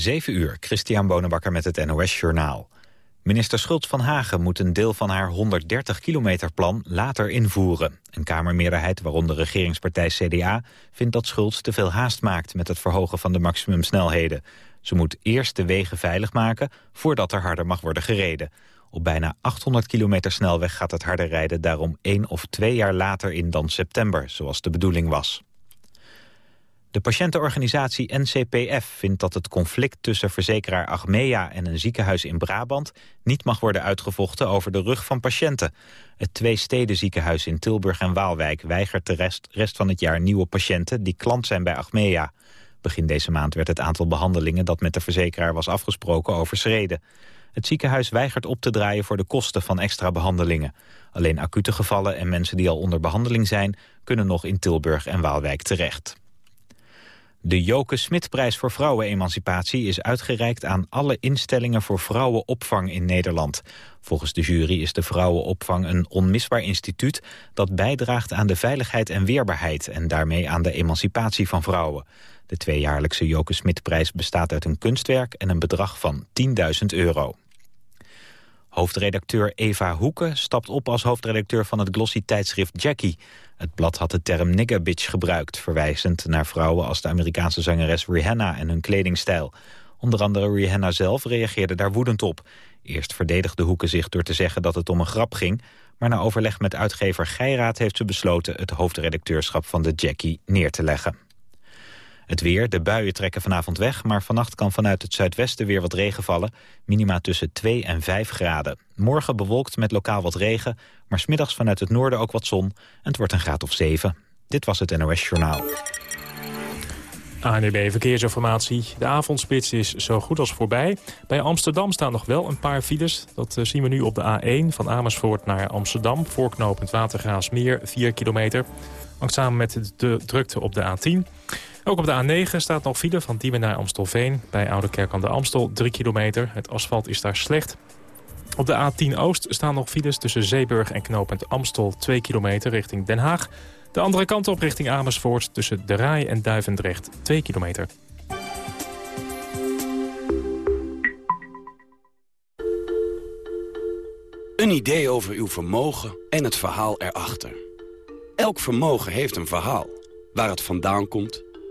7 uur, Christian Bonenbakker met het NOS Journaal. Minister Schultz van Hagen moet een deel van haar 130 kilometer plan later invoeren. Een kamermeerderheid, waaronder regeringspartij CDA, vindt dat Schultz te veel haast maakt met het verhogen van de maximumsnelheden. Ze moet eerst de wegen veilig maken voordat er harder mag worden gereden. Op bijna 800 kilometer snelweg gaat het harder rijden daarom één of twee jaar later in dan september, zoals de bedoeling was. De patiëntenorganisatie NCPF vindt dat het conflict tussen verzekeraar Achmea en een ziekenhuis in Brabant niet mag worden uitgevochten over de rug van patiënten. Het twee ziekenhuis in Tilburg en Waalwijk weigert de rest, rest van het jaar nieuwe patiënten die klant zijn bij Achmea. Begin deze maand werd het aantal behandelingen dat met de verzekeraar was afgesproken overschreden. Het ziekenhuis weigert op te draaien voor de kosten van extra behandelingen. Alleen acute gevallen en mensen die al onder behandeling zijn... kunnen nog in Tilburg en Waalwijk terecht. De Joke Smitprijs voor vrouwenemancipatie is uitgereikt aan alle instellingen voor vrouwenopvang in Nederland. Volgens de jury is de vrouwenopvang een onmisbaar instituut dat bijdraagt aan de veiligheid en weerbaarheid en daarmee aan de emancipatie van vrouwen. De tweejaarlijkse Joke Smitprijs bestaat uit een kunstwerk en een bedrag van 10.000 euro. Hoofdredacteur Eva Hoeken stapt op als hoofdredacteur van het glossy tijdschrift Jackie. Het blad had de term nigger bitch gebruikt, verwijzend naar vrouwen als de Amerikaanse zangeres Rihanna en hun kledingstijl. Onder andere Rihanna zelf reageerde daar woedend op. Eerst verdedigde Hoeken zich door te zeggen dat het om een grap ging, maar na overleg met uitgever Geiraat heeft ze besloten het hoofdredacteurschap van de Jackie neer te leggen. Het weer, de buien trekken vanavond weg... maar vannacht kan vanuit het zuidwesten weer wat regen vallen. Minima tussen 2 en 5 graden. Morgen bewolkt met lokaal wat regen... maar smiddags vanuit het noorden ook wat zon. En het wordt een graad of 7. Dit was het NOS Journaal. ANUB Verkeersinformatie. De avondspits is zo goed als voorbij. Bij Amsterdam staan nog wel een paar files. Dat eh, zien we nu op de A1 van Amersfoort naar Amsterdam. Voorknopend Watergraafsmeer, 4 kilometer. Hangt samen met de drukte op de A10. Ook op de A9 staat nog file van Diemen naar Amstelveen. Bij Oude Kerk aan de Amstel 3 kilometer. Het asfalt is daar slecht. Op de A10 Oost staan nog files tussen Zeeburg en knooppunt Amstel 2 kilometer richting Den Haag. De andere kant op richting Amersfoort tussen De Rai en Duivendrecht 2 kilometer. Een idee over uw vermogen en het verhaal erachter. Elk vermogen heeft een verhaal. Waar het vandaan komt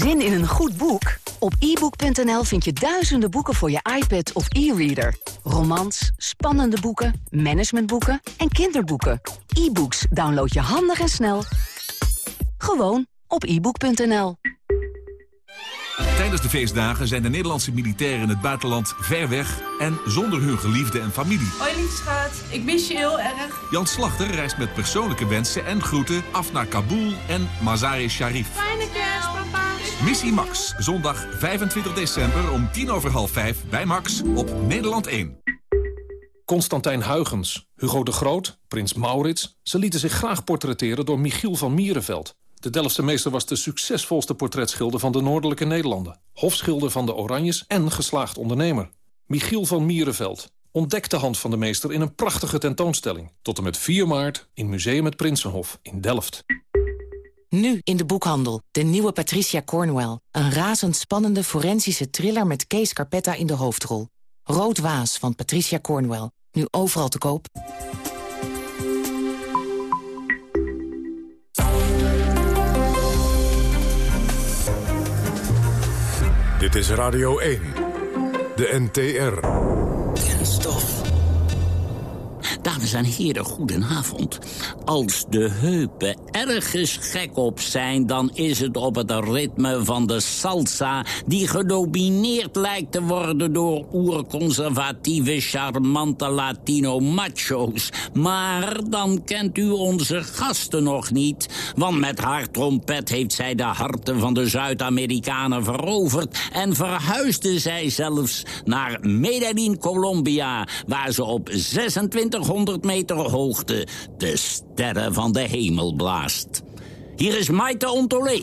Zin in een goed boek? Op ebook.nl vind je duizenden boeken voor je iPad of e-reader. Romans, spannende boeken, managementboeken en kinderboeken. E-books download je handig en snel. Gewoon op ebook.nl. Tijdens de feestdagen zijn de Nederlandse militairen in het buitenland ver weg en zonder hun geliefde en familie. Hoi lieve schat, ik mis je heel erg. Jan Slachter reist met persoonlijke wensen en groeten af naar Kabul en Mazar-e-Sharif. Fijne kerst, papa. Missie Max, zondag 25 december om tien over half vijf bij Max op Nederland 1. Constantijn Huygens, Hugo de Groot, Prins Maurits... ze lieten zich graag portretteren door Michiel van Mierenveld. De Delftse meester was de succesvolste portretschilder van de Noordelijke Nederlanden. Hofschilder van de Oranjes en geslaagd ondernemer. Michiel van Mierenveld. Ontdek de hand van de meester in een prachtige tentoonstelling. Tot en met 4 maart in Museum het Prinsenhof in Delft. Nu in de boekhandel. De nieuwe Patricia Cornwell. Een razendspannende forensische thriller met Kees Carpetta in de hoofdrol. Rood Waas van Patricia Cornwell. Nu overal te koop. Dit is Radio 1. De NTR. Kenstof. Dames en heren, goedenavond. Als de heupen ergens gek op zijn, dan is het op het ritme van de salsa... die gedomineerd lijkt te worden door oerconservatieve, charmante Latino-macho's. Maar dan kent u onze gasten nog niet. Want met haar trompet heeft zij de harten van de Zuid-Amerikanen veroverd... en verhuisde zij zelfs naar Medellin, Colombia... waar ze op 2600 meter hoogte de sterren van de hemel blaast. Hier is Maite Ontolé.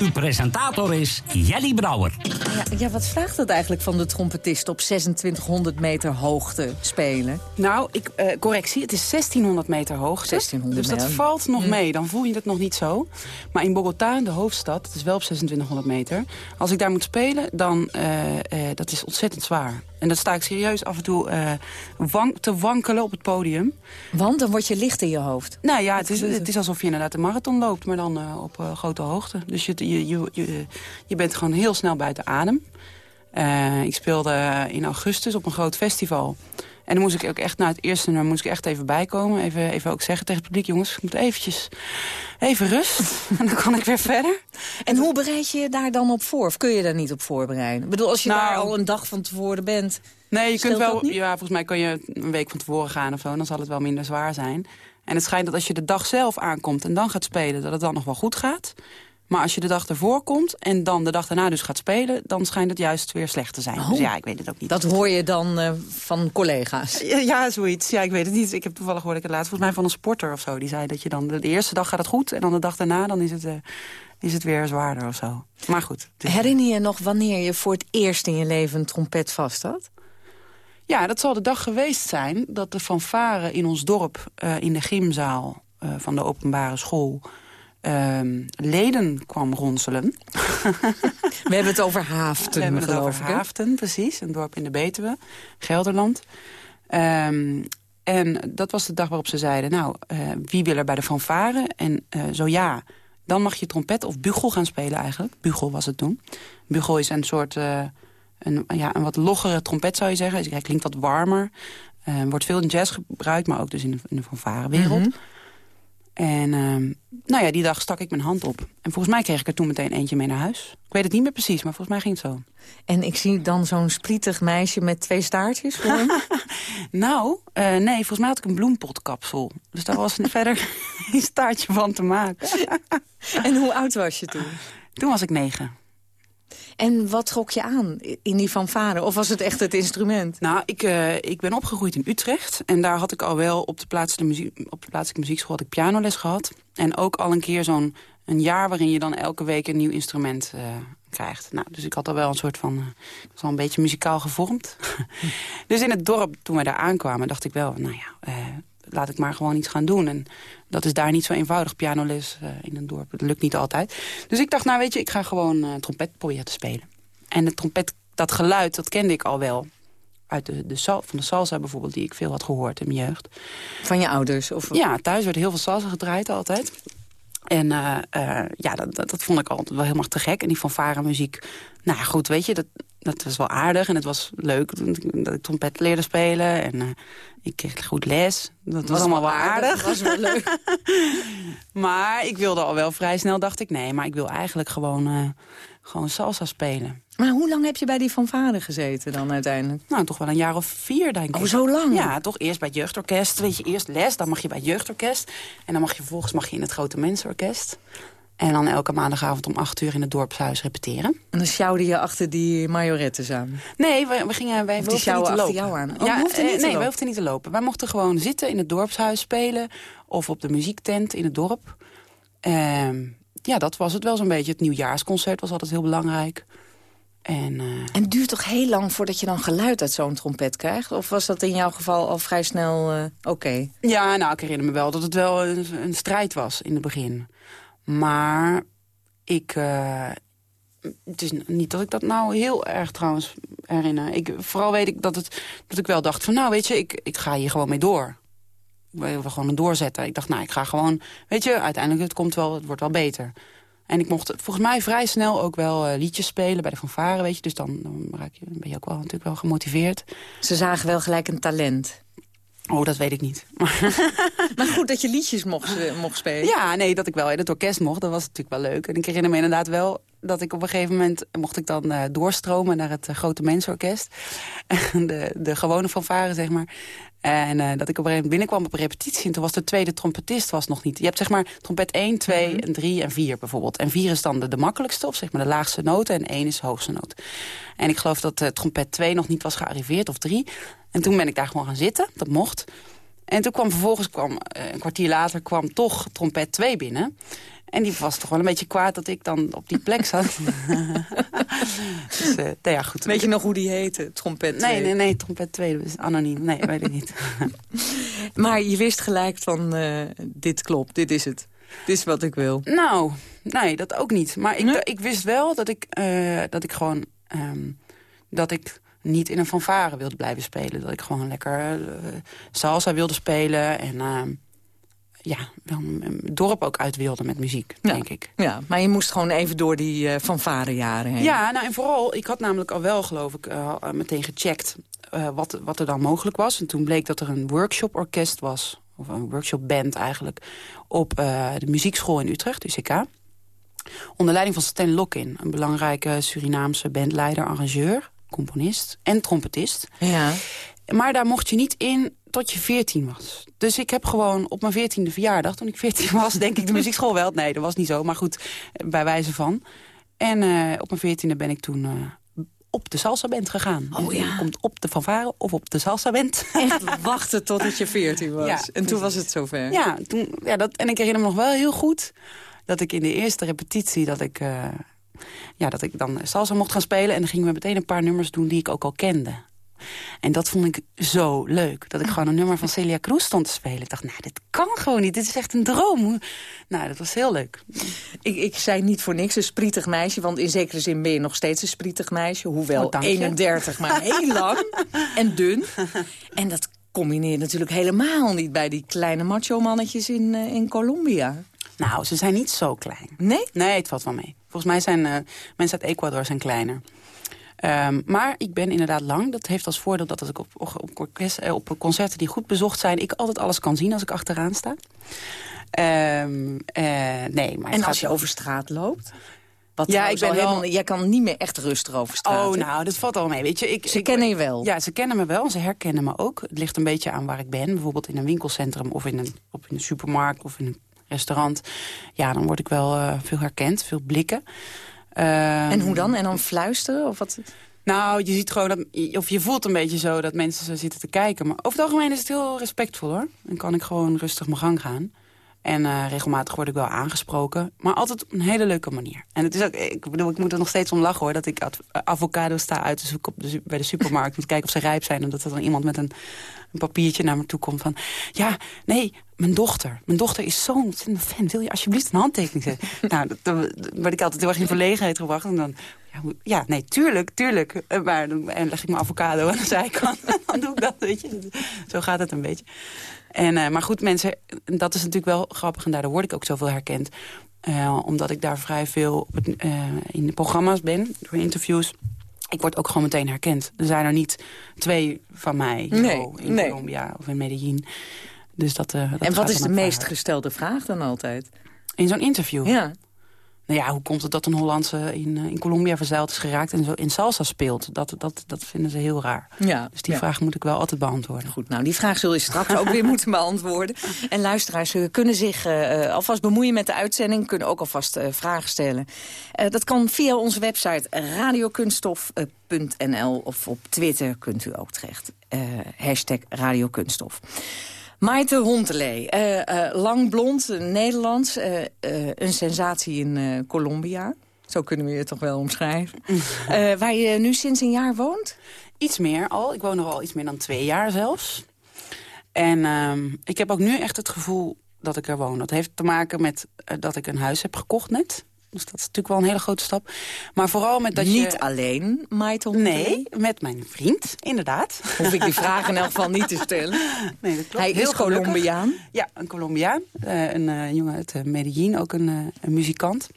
Uw presentator is Jelly Brouwer. Ja, ja, wat vraagt dat eigenlijk van de trompetist op 2600 meter hoogte spelen? Nou, ik, eh, correctie, het is 1600 meter hoogte. 1600 dus dat meter. valt nog Hm. mee, dan voel je het nog niet zo. Maar in Bogota, de hoofdstad, het is wel op 2600 meter... als ik daar moet spelen, dan eh, eh, dat is ontzettend zwaar. En dan sta ik serieus af en toe eh, wank- te wankelen op het podium. Want dan word je licht in je hoofd. Nou ja, het is, het is alsof je inderdaad een marathon loopt, maar dan eh, op eh, grote hoogte. Dus je, je, je, je, je bent gewoon heel snel buiten adem. Ik speelde in augustus op een groot festival. En dan moest ik ook echt, na het eerste nummer moest ik echt even bijkomen. Even, even ook zeggen tegen het publiek, jongens, ik moet eventjes, even rust. en dan kan ik weer verder. En hoe bereid je je daar dan op voor? Of kun je daar niet op voorbereiden? Ik bedoel, als je Nou, daar al een dag van tevoren bent... Nee, je kunt wel. Ja, volgens mij kan je een week van tevoren gaan of zo. Dan zal het wel minder zwaar zijn. En het schijnt dat als je de dag zelf aankomt en dan gaat spelen, dat het dan nog wel goed gaat. Maar als je de dag ervoor komt en dan de dag daarna dus gaat spelen... dan schijnt het juist weer slecht te zijn. Oh. Dus ja, ik weet het ook niet. Dat hoor je dan eh, van collega's. Ja, ja, zoiets. Ja, ik weet het niet. Ik heb toevallig hoorde ik het laatst volgens mij van een sporter of zo. Die zei dat je dan de, eerste dag gaat het goed en dan de dag daarna dan is het, eh, is het weer zwaarder of zo. Maar goed. Herinner je nog wanneer je voor het eerst in je leven een trompet vast had? Ja, dat zal de dag geweest zijn dat de fanfare in ons dorp... eh, in de gymzaal van de openbare school... ehm, leden kwam ronselen. We hebben het over Haaften, We hebben het over ik, hè? Haaften, precies. Een dorp in de Betuwe, Gelderland. Ehm, en dat was de dag waarop ze zeiden... nou, eh, wie wil er bij de fanfare? En eh, zo ja, dan mag je trompet of bugel gaan spelen eigenlijk. Bugel was het toen. Bugel is een soort... eh, een, ja, een wat loggere trompet zou je zeggen. Hij klinkt wat warmer. Wordt veel in jazz gebruikt, maar ook dus in de, in de fanfarewereld. Mhm. En ehm, nou ja, die dag stak ik mijn hand op. En volgens mij kreeg ik er toen meteen eentje mee naar huis. Ik weet het niet meer precies, maar volgens mij ging het zo. En ik zie dan zo'n splietig meisje met twee staartjes voor hem. Nou, eh, nee, volgens mij had ik een bloempotkapsel. Dus daar was verder geen staartje van te maken. en hoe oud was je toen? Toen was ik negen. En wat trok je aan in die fanfare? Of was het echt het instrument? Nou, ik, eh, ik ben opgegroeid in Utrecht. En daar had ik al wel op de, plaatselijke muziek, op de plaatselijke muziekschool had ik pianoles gehad. En ook al een keer zo'n een jaar waarin je dan elke week een nieuw instrument eh, krijgt. Nou, dus ik had al wel een soort van... eh, ik was al een beetje muzikaal gevormd. dus in het dorp, toen wij daar aankwamen, dacht ik wel... nou ja, laat ik maar gewoon iets gaan doen. En dat is daar niet zo eenvoudig, pianoles eh, in een dorp. Dat lukt niet altijd. Dus ik dacht, nou weet je, ik ga gewoon eh, trompet proberen te spelen. En de trompet, dat geluid, dat kende ik al wel. Uit de, de, sal- van de salsa bijvoorbeeld, die ik veel had gehoord in mijn jeugd. Van je ouders? Of... Ja, thuis werd heel veel salsa gedraaid altijd. En eh, ja, dat, dat, dat vond ik altijd wel helemaal te gek. En die fanfare muziek, nou ja, goed, weet je, dat, dat was wel aardig. En het was leuk dat ik, trompet leerde spelen. En eh, ik kreeg goed les. Dat was, allemaal wel aardig. was wel leuk. maar ik wilde al wel vrij snel, dacht ik, nee, maar ik wil eigenlijk gewoon, eh, gewoon salsa spelen. Maar hoe lang heb je bij die fanfare gezeten dan uiteindelijk? Nou, toch wel een jaar of vier, denk ik. Oh, zo lang? Ja, toch eerst bij het jeugdorkest. Weet je, eerst les, dan mag je bij het jeugdorkest. En dan mag je vervolgens mag je in het grote mensenorkest. En dan elke maandagavond om acht uur in het dorpshuis repeteren. En dan sjouwde je achter die majorettes aan. Nee, we, we gingen, wij hoefden niet te lopen. achter jou aan. Oh, ja, we hoefden niet eh, te nee, lopen. wij hoefden niet te lopen. Wij mochten gewoon zitten in het dorpshuis spelen. Of op de muziektent in het dorp. Ehm, ja, dat was het wel zo'n beetje. Het nieuwjaarsconcert was altijd heel belangrijk. En, eh, En het duurt toch heel lang voordat je dan geluid uit zo'n trompet krijgt? Of was dat in jouw geval al vrij snel eh, oké? Ja, nou, ik herinner me wel dat het wel een, een strijd was in het begin. Maar ik... eh, het is niet dat ik dat nou heel erg trouwens herinner. Ik, vooral weet ik dat, het, dat ik wel dacht van... nou, weet je, ik, ik ga hier gewoon mee door. We, we gewoon een doorzetten. Ik dacht, nou, ik ga gewoon... Weet je, uiteindelijk het komt wel, het wordt wel beter. En ik mocht volgens mij vrij snel ook wel eh, liedjes spelen bij de fanfare, weet je. Dus dan, dan, raak je, ben je ook wel, natuurlijk wel gemotiveerd. Ze zagen wel gelijk een talent. Oh, dat weet ik niet. Maar goed dat je liedjes mocht, eh, mocht spelen. Ja, nee, dat ik wel in het orkest mocht, dat was natuurlijk wel leuk. En ik herinner me inderdaad wel dat ik op een gegeven moment... mocht ik dan eh, doorstromen naar het eh, grote mensenorkest. de, de gewone fanfare, zeg maar. En eh, dat ik op een gegeven moment binnenkwam op een repetitie... en toen was de tweede trompetist was nog niet. Je hebt zeg maar trompet 1, 2, en 3 en 4 bijvoorbeeld. En 4 is dan de, de makkelijkste, of zeg maar de laagste noten... en 1 is de hoogste noot. En ik geloof dat uh, trompet 2 nog niet was gearriveerd, of 3. En toen ben ik daar gewoon gaan zitten, dat mocht... En toen kwam vervolgens, kwam, uh, een kwartier later, kwam toch trompet 2 binnen. En die was toch wel een beetje kwaad dat ik dan op die plek zat. dus, uh, nou ja, goed. Weet je nog hoe die heette, trompet 2? Nee, nee, nee, trompet 2, dus anoniem. Nee, weet ik niet. maar je wist gelijk van, uh, dit klopt, dit is het. Dit is wat ik wil. Nou, nee, dat ook niet. Maar ik, nee? ik wist wel dat ik, uh, dat ik gewoon... Um, dat ik niet in een fanfare wilde blijven spelen. Dat ik gewoon lekker salsa wilde spelen en ja, dan het dorp ook uit wilde met muziek, ja. denk ik. Ja, maar je moest gewoon even door die uh, fanfarejaren heen. Ja, nou en vooral, ik had namelijk al wel, geloof ik, uh, meteen gecheckt uh, wat, wat er dan mogelijk was. En toen bleek dat er een workshop-orkest was, of een workshop-band eigenlijk, op de muziekschool in Utrecht, UCK. Onder leiding van Stan Lokin, een belangrijke Surinaamse bandleider, arrangeur, componist en trompetist. Ja. Maar daar mocht je niet in tot je 14 was. Dus ik heb gewoon op mijn 14e verjaardag, toen ik 14 was, denk ik de muziekschool wel. Nee, dat was niet zo, maar goed, bij wijze van. En uh, op mijn 14e ben ik toen uh, op de salsa band gegaan. Oh ja. Komt op de fanfare of op de salsa band. Echt wachten totdat je 14 was. Ja, en toen was het zover. Ja, toen, ja dat, en ik herinner me nog wel heel goed dat ik in de eerste repetitie dat ik, uh, ja, dat ik dan salsa mocht gaan spelen. En dan gingen we meteen een paar nummers doen die ik ook al kende. En dat vond ik zo leuk. Dat ik gewoon een nummer van Celia Cruz stond te spelen. Ik dacht, nou, dit kan gewoon niet. Dit is echt een droom. Nou, dat was heel leuk. Ik, ik zei niet voor niks een sprietig meisje. Want in zekere zin ben je nog steeds een sprietig meisje. Hoewel oh, 31, maar heel lang en dun. En dat combineert natuurlijk helemaal niet... bij die kleine macho-mannetjes in, uh, in Colombia. Nou, ze zijn niet zo klein. Nee? Nee, het valt wel mee. Volgens mij zijn uh, mensen uit Ecuador zijn kleiner. Um, maar ik ben inderdaad lang. Dat heeft als voordeel dat als ik op, op, orkest, op concerten die goed bezocht zijn... ik altijd alles kan zien als ik achteraan sta. Um, uh, nee, maar en als je over straat loopt? Wat ja, ik ben wel... helemaal, jij kan niet meer echt rustig over straat. Oh, nou, dat valt al mee. Weet je, ik, ze ik, kennen je wel? Ja, ze kennen me wel. Ze herkennen me ook. Het ligt een beetje aan waar ik ben. Bijvoorbeeld in een winkelcentrum of in een, in een supermarkt of in een restaurant. Ja, dan word ik wel uh, veel herkend, veel blikken. En hoe dan? En dan fluisteren? Of wat? Nou, je ziet gewoon dat, of je voelt een beetje zo dat mensen zo zitten te kijken. Maar over het algemeen is het heel respectvol hoor. Dan kan ik gewoon rustig mijn gang gaan. En uh, regelmatig word ik wel aangesproken. Maar altijd op een hele leuke manier. En het is ook, ik bedoel, ik moet er nog steeds om lachen hoor. Dat ik avocado sta uit te zoeken op de, bij de supermarkt. Om te kijken of ze rijp zijn. En dat er dan iemand met een, een papiertje naar me toe komt van... Ja, nee, mijn dochter. Mijn dochter is zo'n ontzettend fan. Wil je alsjeblieft een handtekening zetten? nou, dan word ik altijd heel erg in verlegenheid gebracht. En dan, ja, ja, nee, tuurlijk, tuurlijk. Maar dan en leg ik mijn avocado aan de zijkant. dan doe ik dat, weet je. Zo gaat het een beetje. En, uh, maar goed, mensen, dat is natuurlijk wel grappig... en daardoor word ik ook zoveel herkend. Uh, omdat ik daar vrij veel op het, uh, in de programma's ben, door interviews. Ik word ook gewoon meteen herkend. Er zijn er niet twee van mij nee, in nee. Colombia of in Medellin. Dus dat, dat en wat is de meest gestelde vraag dan altijd? In zo'n interview? Ja. Nou ja, hoe komt het dat een Hollandse in, in Colombia verzeild is geraakt... en zo in salsa speelt? Dat, dat, dat vinden ze heel raar. Ja, dus die ja. vraag moet ik wel altijd beantwoorden. Goed, nou die vraag zul je straks ook weer moeten beantwoorden. En luisteraars kunnen zich uh, alvast bemoeien met de uitzending... kunnen ook alvast uh, vragen stellen. Uh, dat kan via onze website radiokunststof.nl... of op Twitter kunt u ook terecht. hashtag radiokunststof. Maite Hontelee, uh, uh, lang blond, Nederlands, uh, een sensatie in Colombia. Zo kunnen we je toch wel omschrijven. waar je nu sinds een jaar woont? Iets meer al. Ik woon er al iets meer dan twee jaar zelfs. En ehm, ik heb ook nu echt het gevoel dat ik er woon. Dat heeft te maken met dat ik een huis heb gekocht net. Dus dat is natuurlijk wel een hele grote stap. Maar vooral met dat niet je... Niet alleen, Maite Nee, met mijn vriend, inderdaad. Hoef ik die vraag in elk geval niet te stellen. Nee, dat klopt. Hij Heel is Colombiaan? Ja, een Colombiaan. Uh, een uh, jongen uit uh, Medellin, ook een, een, muzikant.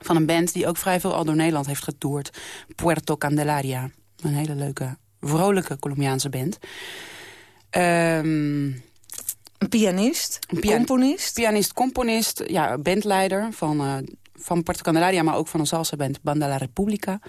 Van een band die ook vrij veel al door Nederland heeft getoerd. Puerto Candelaria. Een hele leuke, vrolijke Colombiaanse band. Ehm, een pianist? Een componist? Pianist, componist, ja, bandleider van, uh, van Puerto Candelaria... maar ook van een salsa band Banda La República.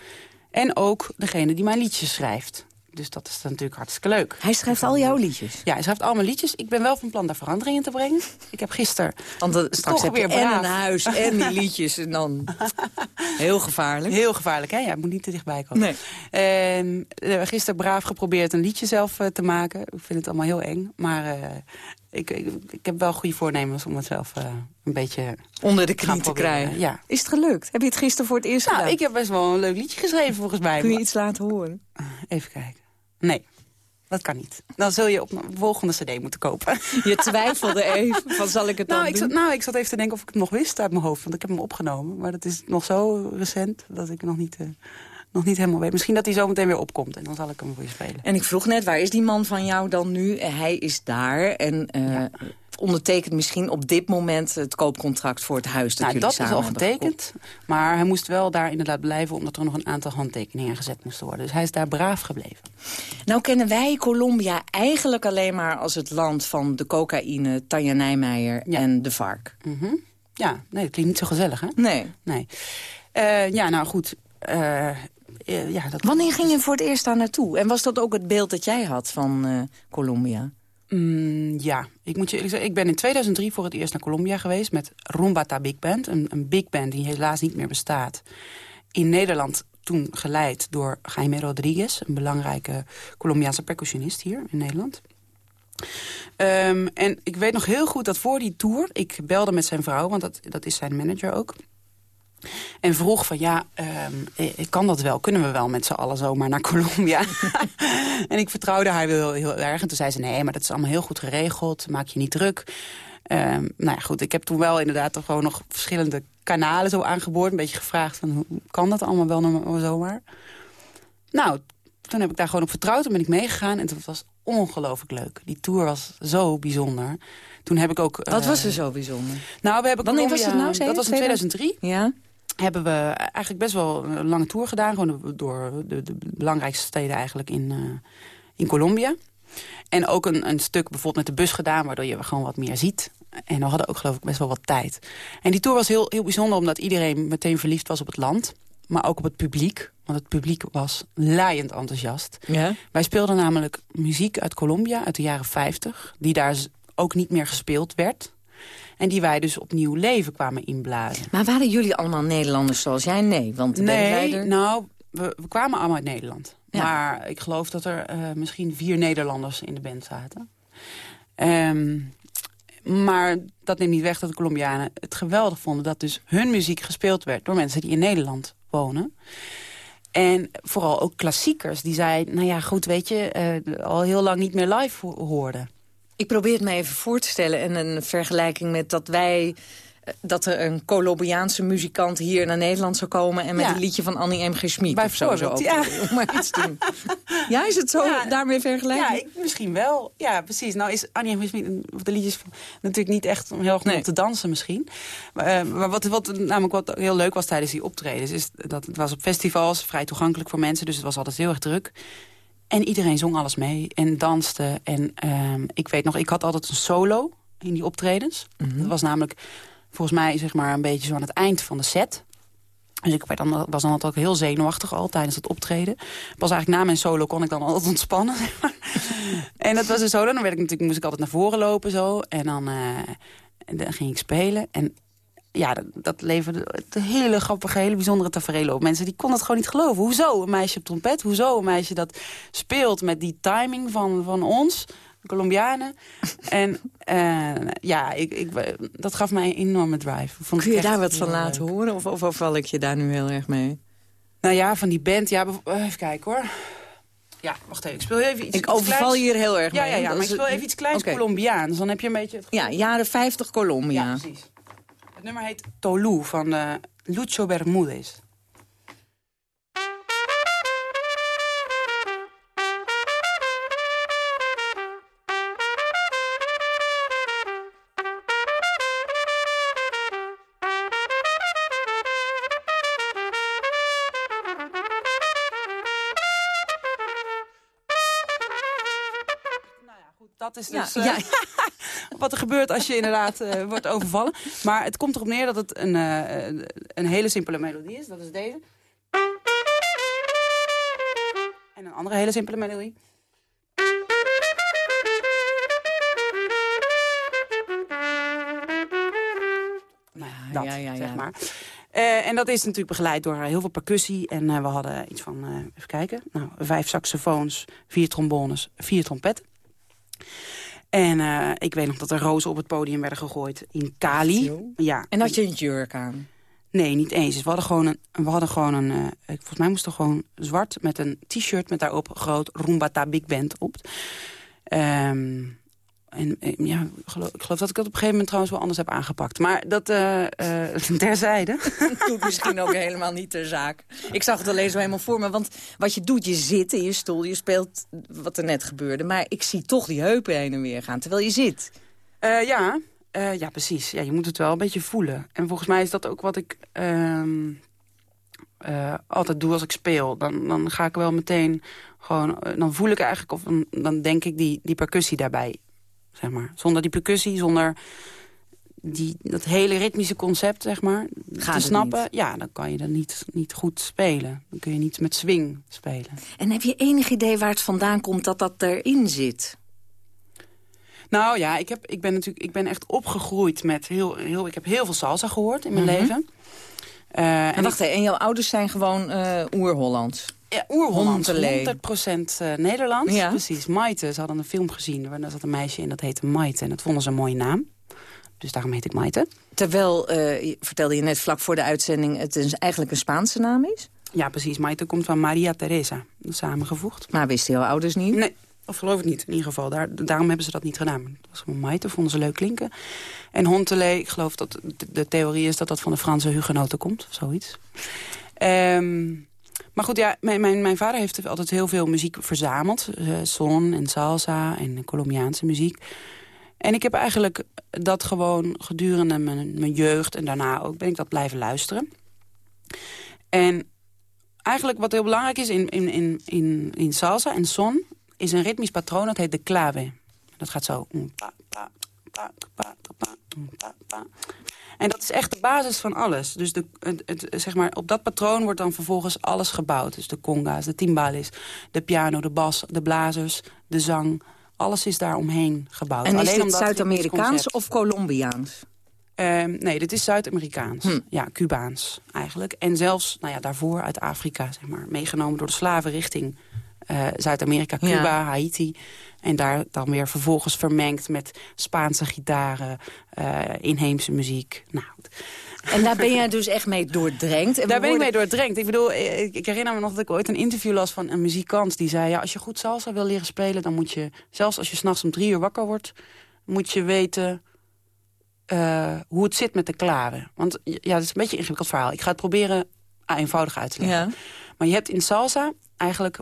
En ook degene die mijn liedjes schrijft. Dus dat is natuurlijk hartstikke leuk. Hij schrijft al jouw liedjes? Ja, hij schrijft al mijn liedjes. Ik ben wel van plan daar verandering in te brengen. Ik heb gisteren Want dan, straks heb je en een huis en die liedjes. En dan heel gevaarlijk. Heel gevaarlijk, hè? Ja, het moet niet te dichtbij komen. Nee. En, uh, gisteren braaf geprobeerd een liedje zelf uh, te maken. Ik vind het allemaal heel eng. Maar uh, ik, ik, ik, heb wel goede voornemens om het zelf een beetje... Onder de knie te krijgen. Ja. Is het gelukt? Heb je het gisteren voor het eerst nou, gedaan? ik heb best wel een leuk liedje geschreven volgens mij. Kun je iets laten horen? Even kijken. Nee, dat kan niet. Dan zul je op een volgende cd moeten kopen. Je twijfelde even, van zal ik het dan nou, ik doen? Zat, nou, ik zat even te denken of ik het nog wist uit mijn hoofd. Want ik heb hem opgenomen. Maar dat is nog zo recent dat ik nog niet, uh, nog niet helemaal weet. Misschien dat hij zo meteen weer opkomt en dan zal ik hem voor je spelen. En ik vroeg net, waar is die man van jou dan nu? Hij is daar en... Uh, ja ondertekent misschien op dit moment het koopcontract voor het huis dat nou, jullie dat samen is al getekend. Maar hij moest wel daar inderdaad blijven... omdat er nog een aantal handtekeningen gezet moesten worden. Dus hij is daar braaf gebleven. Nou kennen wij Colombia eigenlijk alleen maar als het land van de cocaïne... Tanja Nijmeijer ja. en de vark. Mm -hmm. Ja, nee, dat klinkt niet zo gezellig, hè? Nee. nee. Uh, ja, nou goed... Uh, ja, dat Wanneer ging je voor het eerst daar naartoe? En was dat ook het beeld dat jij had van uh, Colombia? Mm, ja, ik moet je eerlijk zeggen, ik ben in 2003 voor het eerst naar Colombia geweest met Rumbata Big Band. Een, een big band die helaas niet meer bestaat. In Nederland toen geleid door Jaime Rodriguez, een belangrijke Colombiaanse percussionist hier in Nederland. Um, en ik weet nog heel goed dat voor die tour, ik belde met zijn vrouw, want dat, dat is zijn manager ook. En vroeg van, ja, um, ik kan dat wel. Kunnen we wel met z'n allen zomaar naar Colombia? en ik vertrouwde haar heel, heel erg. En toen zei ze, nee, maar dat is allemaal heel goed geregeld. Maak je niet druk. Um, nou ja, goed, ik heb toen wel inderdaad toch gewoon nog verschillende kanalen zo aangeboord. Een beetje gevraagd van, hoe kan dat allemaal wel nou zomaar? Nou, toen heb ik daar gewoon op vertrouwd. Toen ben ik meegegaan en het was ongelooflijk leuk. Die tour was zo bijzonder. Toen heb ik ook... Wat uh, was er zo bijzonder? Nou, we hebben Wanneer Colombia, was het nou? Dat was in 2003. Ja hebben we eigenlijk best wel een lange tour gedaan. Gewoon door de, de belangrijkste steden eigenlijk in, uh, in Colombia. En ook een, een stuk bijvoorbeeld met de bus gedaan... waardoor je gewoon wat meer ziet. En we hadden ook geloof ik best wel wat tijd. En die tour was heel, heel bijzonder omdat iedereen meteen verliefd was op het land. Maar ook op het publiek. Want het publiek was laaiend enthousiast. Ja? Wij speelden namelijk muziek uit Colombia uit de jaren 50. Die daar ook niet meer gespeeld werd. En die wij dus opnieuw leven kwamen inblazen. Maar waren jullie allemaal Nederlanders zoals jij? Nee, want de nee, nou, we, we, kwamen allemaal uit Nederland. Ja. Maar ik geloof dat er uh, misschien vier Nederlanders in de band zaten. Um, maar dat neemt niet weg dat de Colombianen het geweldig vonden... dat dus hun muziek gespeeld werd door mensen die in Nederland wonen. En vooral ook klassiekers die zeiden... nou ja, goed, weet je, uh, al heel lang niet meer live ho hoorden. Ik probeer het me even voor te stellen. En een vergelijking met dat wij... dat er een Colombiaanse muzikant hier naar Nederland zou komen... en met Ja. een liedje van Annie M. G. Schmid of zo. zo ja. Om maar iets te doen. Ja, is het zo Ja. daarmee vergelijken? Ja, ik, misschien wel. Ja, precies. Nou is Annie M. Of de liedjes natuurlijk niet echt heel erg om Nee. op te dansen misschien. Maar, eh, maar wat, wat namelijk wat heel leuk was tijdens die optredens... is dat het was op festivals, vrij toegankelijk voor mensen... dus het was altijd heel erg druk. En iedereen zong alles mee en danste. En ehm, ik weet nog, ik had altijd een solo in die optredens. Dat was namelijk volgens mij zeg maar een beetje zo aan het eind van de set... Dus ik werd dan, was dan altijd ook heel zenuwachtig al tijdens het optreden. Pas eigenlijk na mijn solo kon ik dan altijd ontspannen. zeg maar. en dat was een solo. Dan werd ik natuurlijk, moest ik altijd naar voren lopen zo. En dan, eh, dan ging ik spelen. En ja, dat, dat leverde hele grappige, hele bijzondere tafereel op. Mensen die konden het gewoon niet geloven. Hoezo een meisje op trompet? Hoezo een meisje dat speelt met die timing van, van ons, de Colombianen? en eh, ja, ik, ik, dat gaf mij een enorme drive. Vond Kun je daar wat van leuk. laten horen? Of, of, of val ik je daar nu heel erg mee? Nou ja, van die band. Ja, eh, even kijken hoor. Ja, wacht even. Ik speel even iets Ik iets overval kleins. hier heel erg Ja, mee. ja, ja, Dat maar ik speel even iets kleins. Colombiaans. Dan heb je een beetje het Ja, jaren 50 Colombia. Ja, precies. Het nummer heet Tolu van uh, Lucho Bermudez. Nou dat is dus... Eh, ja, uh... ja wat er gebeurt als je inderdaad eh, wordt overvallen. Maar het komt erop neer dat het een, eh, een hele simpele melodie is. Dat is deze. En een andere hele simpele melodie. Nou, dat, ja, ja, zeg ja. maar. Eh, en dat is natuurlijk begeleid door heel veel percussie. En we hadden iets van, even kijken, nou, vijf saxofoons, vier trombones, vier trompetten. En eh, ik weet nog dat er rozen op het podium werden gegooid in Cali. Ja. En had je een jurk aan? Nee, niet eens. We hadden gewoon een, we hadden gewoon een eh, ik- volgens mij moest er gewoon zwart met een t-shirt met daarop groot Rumbata Big Band op. Ehm, en eh, ja, ik geloof, ik geloof dat ik dat op een gegeven moment trouwens wel anders heb aangepakt. Maar dat eh eh, terzijde. doet misschien ook helemaal niet ter zaak. Ik zag het alleen zo helemaal voor me. Want wat je doet, je zit in je stoel, je speelt wat er net gebeurde. Maar ik zie toch die heupen heen en weer gaan, terwijl je zit. Ja, ja, precies. Ja, je moet het wel een beetje voelen. En volgens mij is dat ook wat ik ehm, eh, altijd doe als ik speel. Dan, dan ga ik wel meteen gewoon... dan voel ik eigenlijk, of dan, dan denk ik die, die percussie daarbij. Zeg maar. Zonder die percussie, zonder die, dat hele ritmische concept, zeg maar, Gaat te snappen. niet. Ja, dan kan je dat niet, niet goed spelen. Dan kun je niet met swing spelen. En heb je enig idee waar het vandaan komt dat dat erin zit? Nou ja, ik, heb, ik ben natuurlijk ik ben echt opgegroeid met heel, heel... Ik heb heel veel salsa gehoord in mijn Mhm. leven. Eh, En wacht even, en jouw ouders zijn gewoon eh oer-Hollands? Ja, oer-Hollands. Hontelee. 100% eh, Nederlands. Ja. Precies. Maite. Ze hadden een film gezien. Waar zat een meisje in dat heette Maite. En dat vonden ze een mooie naam. Dus daarom heet ik Maite. Terwijl, je- vertelde je net vlak voor de uitzending... het een, eigenlijk een Spaanse naam is? Ja, precies. Maite komt van Maria Teresa. Is Samengevoegd. Maar wisten jouw ouders niet? Nee, of geloof ik niet. In ieder geval. Daar, daarom hebben ze dat niet gedaan. Het was gewoon Maite. Vonden ze leuk klinken. En Hontelee, ik geloof dat de, de theorie is dat dat van de Franse hugenoten komt. Of zoiets. Ehm, maar goed, ja, mijn, mijn, mijn vader heeft altijd heel veel muziek verzameld. Eh, son en salsa en Colombiaanse muziek. En ik heb eigenlijk dat gewoon gedurende mijn, mijn jeugd en daarna ook ben ik dat blijven luisteren. En eigenlijk wat heel belangrijk is in, in, in, in, in salsa en son... is een ritmisch patroon, dat heet de clave. Dat gaat zo. En dat is echt de basis van alles. Dus de, het, het- zeg maar, op dat patroon wordt dan vervolgens alles gebouwd. Dus de conga's, de timbales, de piano, de bas, de blazers, de zang. Alles is daar omheen gebouwd. En is Alleen dit omdat het Zuid-Amerikaans of Colombiaans? Ehm, nee, dit is Zuid-Amerikaans. Hm. Ja, Cubaans eigenlijk. En zelfs nou ja, daarvoor uit Afrika, zeg maar. Meegenomen door de slaven richting eh, Zuid-Amerika, Cuba, Ja. Haiti. En daar dan weer vervolgens vermengd met Spaanse gitaren, eh, inheemse muziek. Nou, En daar ben jij dus echt mee doordrenkt? En daar ben ik mee doordrenkt. Ik bedoel, eh, ik, ik herinner me nog dat ik ooit een interview las van een muzikant. Die zei, ja, als je goed salsa wil leren spelen... dan moet je, zelfs als je s'nachts om drie uur wakker wordt... moet je weten hoe het zit met de klaren. Want ja, het is een beetje een ingewikkeld verhaal. Ik ga het proberen ah, eenvoudig uit te leggen. Ja. Maar je hebt in salsa eigenlijk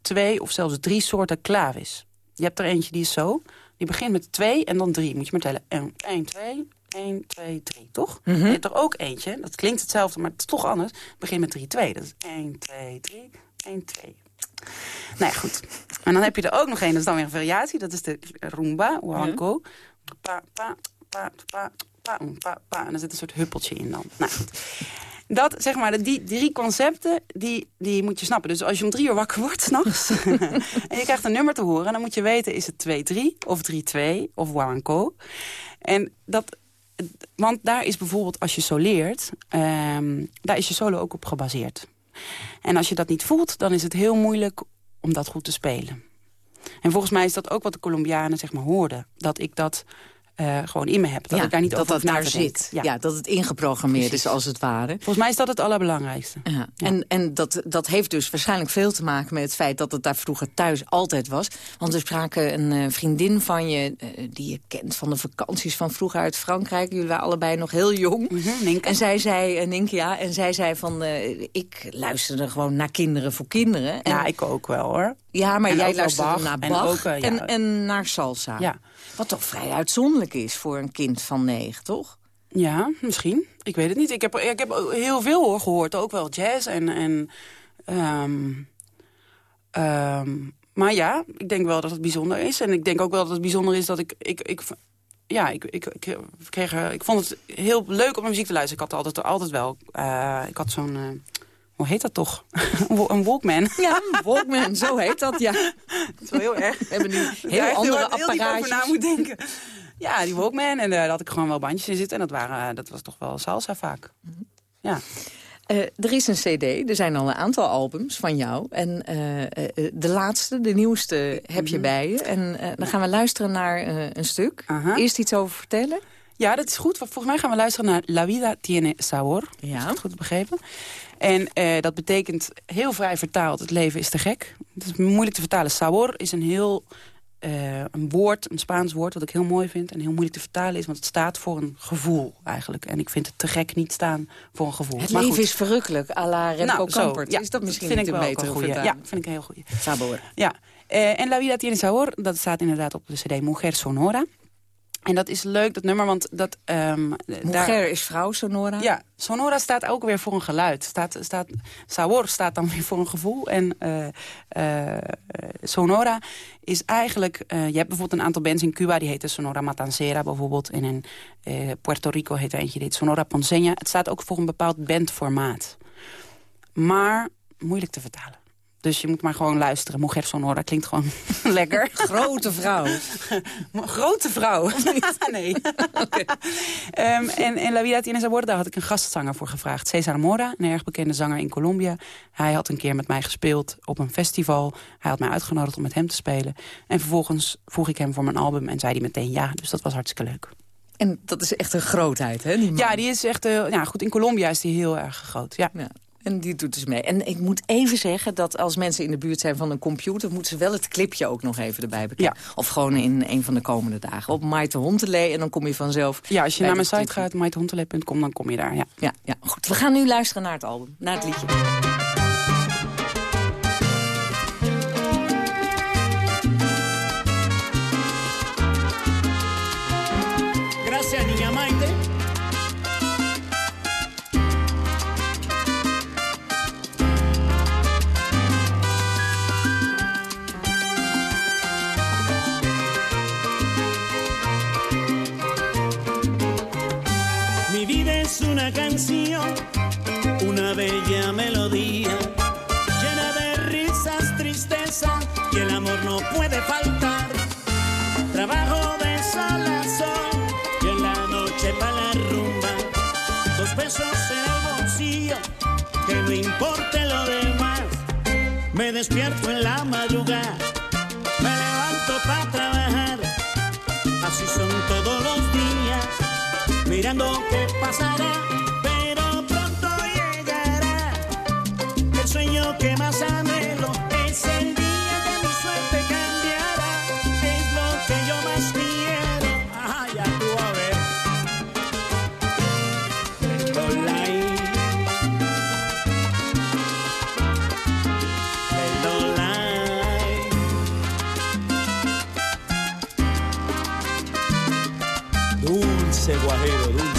twee of zelfs drie soorten claves. Je hebt er eentje die is zo. Die begint met twee en dan drie. Moet je maar tellen. 1, 2, 1, 2, 3, toch? Mhm. Je hebt er ook eentje, dat klinkt hetzelfde, maar het is toch anders. Het begint met 3, 2. Dat is 1, 2, 3, 1, 2. Nou ja, goed. En dan heb je er ook nog één, dat is dan weer een variatie. Dat is de rumba, wanko. Pa, pa, pa, pa, pa, pa, pa. En er zit een soort huppeltje in dan. Nou goed. Dat, zeg maar, die drie concepten, die, die moet je snappen. Dus als je om drie uur wakker wordt s'nachts... en je krijgt een nummer te horen... dan moet je weten, is het 2-3 of 3-2 of Waranko. En dat... Want daar is bijvoorbeeld, als je soleert... ehm, daar is je solo ook op gebaseerd. En als je dat niet voelt, dan is het heel moeilijk om dat goed te spelen. En volgens mij is dat ook wat de Colombianen zeg maar, hoorden. Dat ik dat eh, gewoon in me heb. Dat ja, ik daar niet dat over dat daar zit. Ja. dat het ingeprogrammeerd Precies. is als het ware. Volgens mij is dat het allerbelangrijkste. Ja. En, en dat, dat heeft dus waarschijnlijk veel te maken met het feit dat het daar vroeger thuis altijd was. Want we spraken een eh, vriendin van je, eh, die je kent van de vakanties van vroeger uit Frankrijk. Jullie waren allebei nog heel jong. Mhm, En zij zei, Nienke, ja, en zij zei van, ik luisterde gewoon naar kinderen voor kinderen. En, Ja, ik ook wel hoor. Ja, maar en jij luisterde Bach naar en Bach ook, eh, ja. en, en naar salsa. Ja. Wat toch vrij uitzonderlijk is voor een kind van negen, toch? Ja, misschien. Ik weet het niet. Ik heb, ik heb heel veel hoor, gehoord. Ook wel jazz en... en ehm, ehm, Maar ja, ik denk wel dat het bijzonder is. En ik denk ook wel dat het bijzonder is dat ik... ik, ik ja, ik, ik, ik, kreeg, er- ik vond het heel leuk om naar muziek te luisteren. Ik had altijd, altijd wel... eh, ik had zo'n... eh, hoe heet dat toch? een Walkman. Ja, een Walkman, zo heet dat, ja. Dat is wel heel erg. We hebben nu heel andere heel na moet denken. Ja, die Walkman. En daar had ik gewoon wel bandjes in zitten. En dat, waren, eh, dat was toch wel salsa vaak. Ja. Eh, er is een cd, er zijn al een aantal albums van jou. En eh, de laatste, de nieuwste, heb je Mhm. bij je. En dan gaan we luisteren naar een stuk. Eerst iets over vertellen? Ja, dat is goed. Volgens mij gaan we luisteren naar La Vida Tiene Sabor. Ja. Goed begrepen. En eh, dat betekent heel vrij vertaald, het leven is te gek. Het is moeilijk te vertalen. Sabor is een heel... eh, een woord, een Spaans woord, wat ik heel mooi vind... en heel moeilijk te vertalen is, want het staat voor een gevoel eigenlijk. En ik vind het te gek niet staan voor een gevoel. Het Maar leven goed. is verrukkelijk, à la Remco Nou, Kampert. ja, is dat misschien vind niet ik een wel ook betere vertaling? Ja, vind ik een heel goeie. Sabor. Ja, eh, en La Vida Tiene Sabor, dat staat inderdaad op de cd Mujer Sonora. En dat is leuk, dat nummer, want dat... Mujer is vrouw, Sonora. Ja, Sonora staat ook weer voor een geluid. Staat, staat, sabor staat dan weer voor een gevoel. En eh, eh, Sonora is eigenlijk... eh, je hebt bijvoorbeeld een aantal bands in Cuba... die heten Sonora Matancera bijvoorbeeld. En in Puerto Rico heet er eentje, heet Sonora Ponceña. Het staat ook voor een bepaald bandformaat. Maar moeilijk te vertalen. Dus je moet maar gewoon luisteren. Mujer Sonora klinkt gewoon lekker. Grote vrouw. Grote vrouw. nee. Ehm, en in La Vida Tiene Sabor, daar had ik een gastzanger voor gevraagd. Cesar Mora, een erg bekende zanger in Colombia. Hij had een keer met mij gespeeld op een festival. Hij had mij uitgenodigd om met hem te spelen. En vervolgens vroeg ik hem voor mijn album en zei hij meteen ja. Dus dat was hartstikke leuk. En dat is echt een grootheid, hè? Die man. Ja, die is echt... eh, ja, goed, in Colombia is die heel erg groot. Ja. En die doet dus mee. En ik moet even zeggen dat als mensen in de buurt zijn van een computer... moeten ze wel het clipje ook nog even erbij bekijken. Of gewoon in een van de komende dagen. Op Maite Hontelee en dan kom je vanzelf... Ja, als je naar mijn site clipje. gaat, maithontelee.com, dan kom je daar. Ja. Ja, ja, goed. We gaan nu luisteren naar het album, naar het liedje. Canción, una bella melodía, llena de risas, tristeza y el amor no puede faltar. Trabajo de sol y en la noche para la rumba. Dos besos en el bolsillo, que no importe lo demás. Me despierto en la madrugada, me levanto para trabajar. Así son todos los días, mirando qué pasará. Anhelo. Es el día que mi suerte cambiará. Es lo que yo más quiero. Ajá, ya tú a ver. Lolai. Lolai. Dulce guajero, dulce.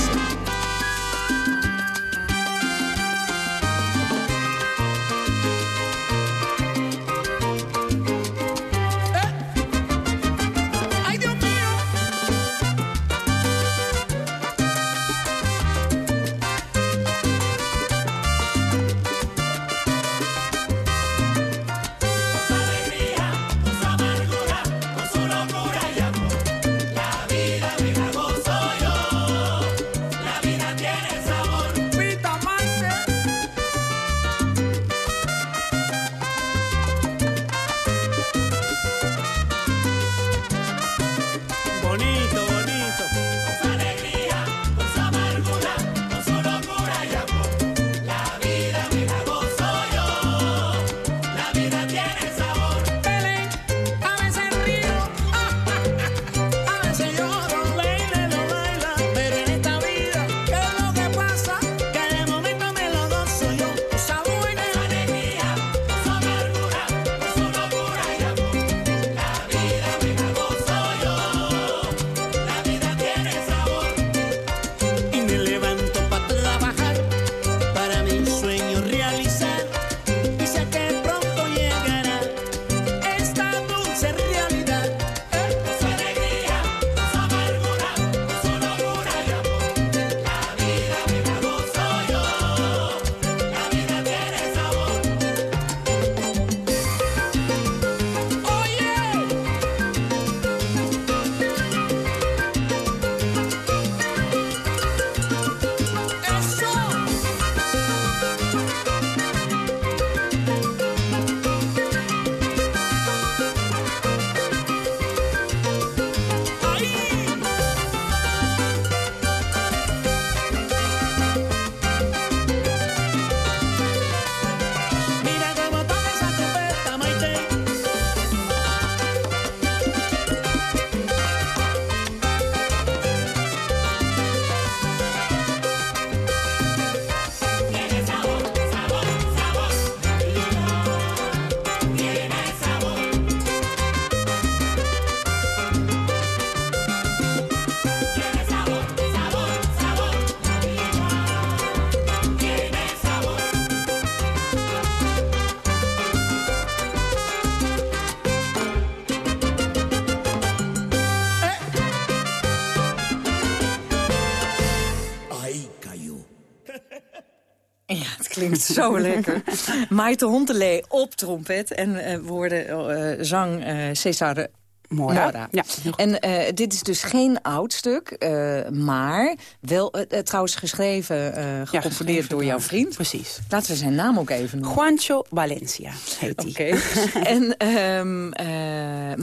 Zo lekker. Maite Hontelee op trompet. En we hoorden uh, zang uh, Cesar Mora. Ja, en uh, dit is dus geen oud stuk, uh, maar wel uh, trouwens geschreven, gecomponeerd ja, door jouw vriend. Precies. Laten we zijn naam ook even noemen. Juancho Valencia heet hij. en, um,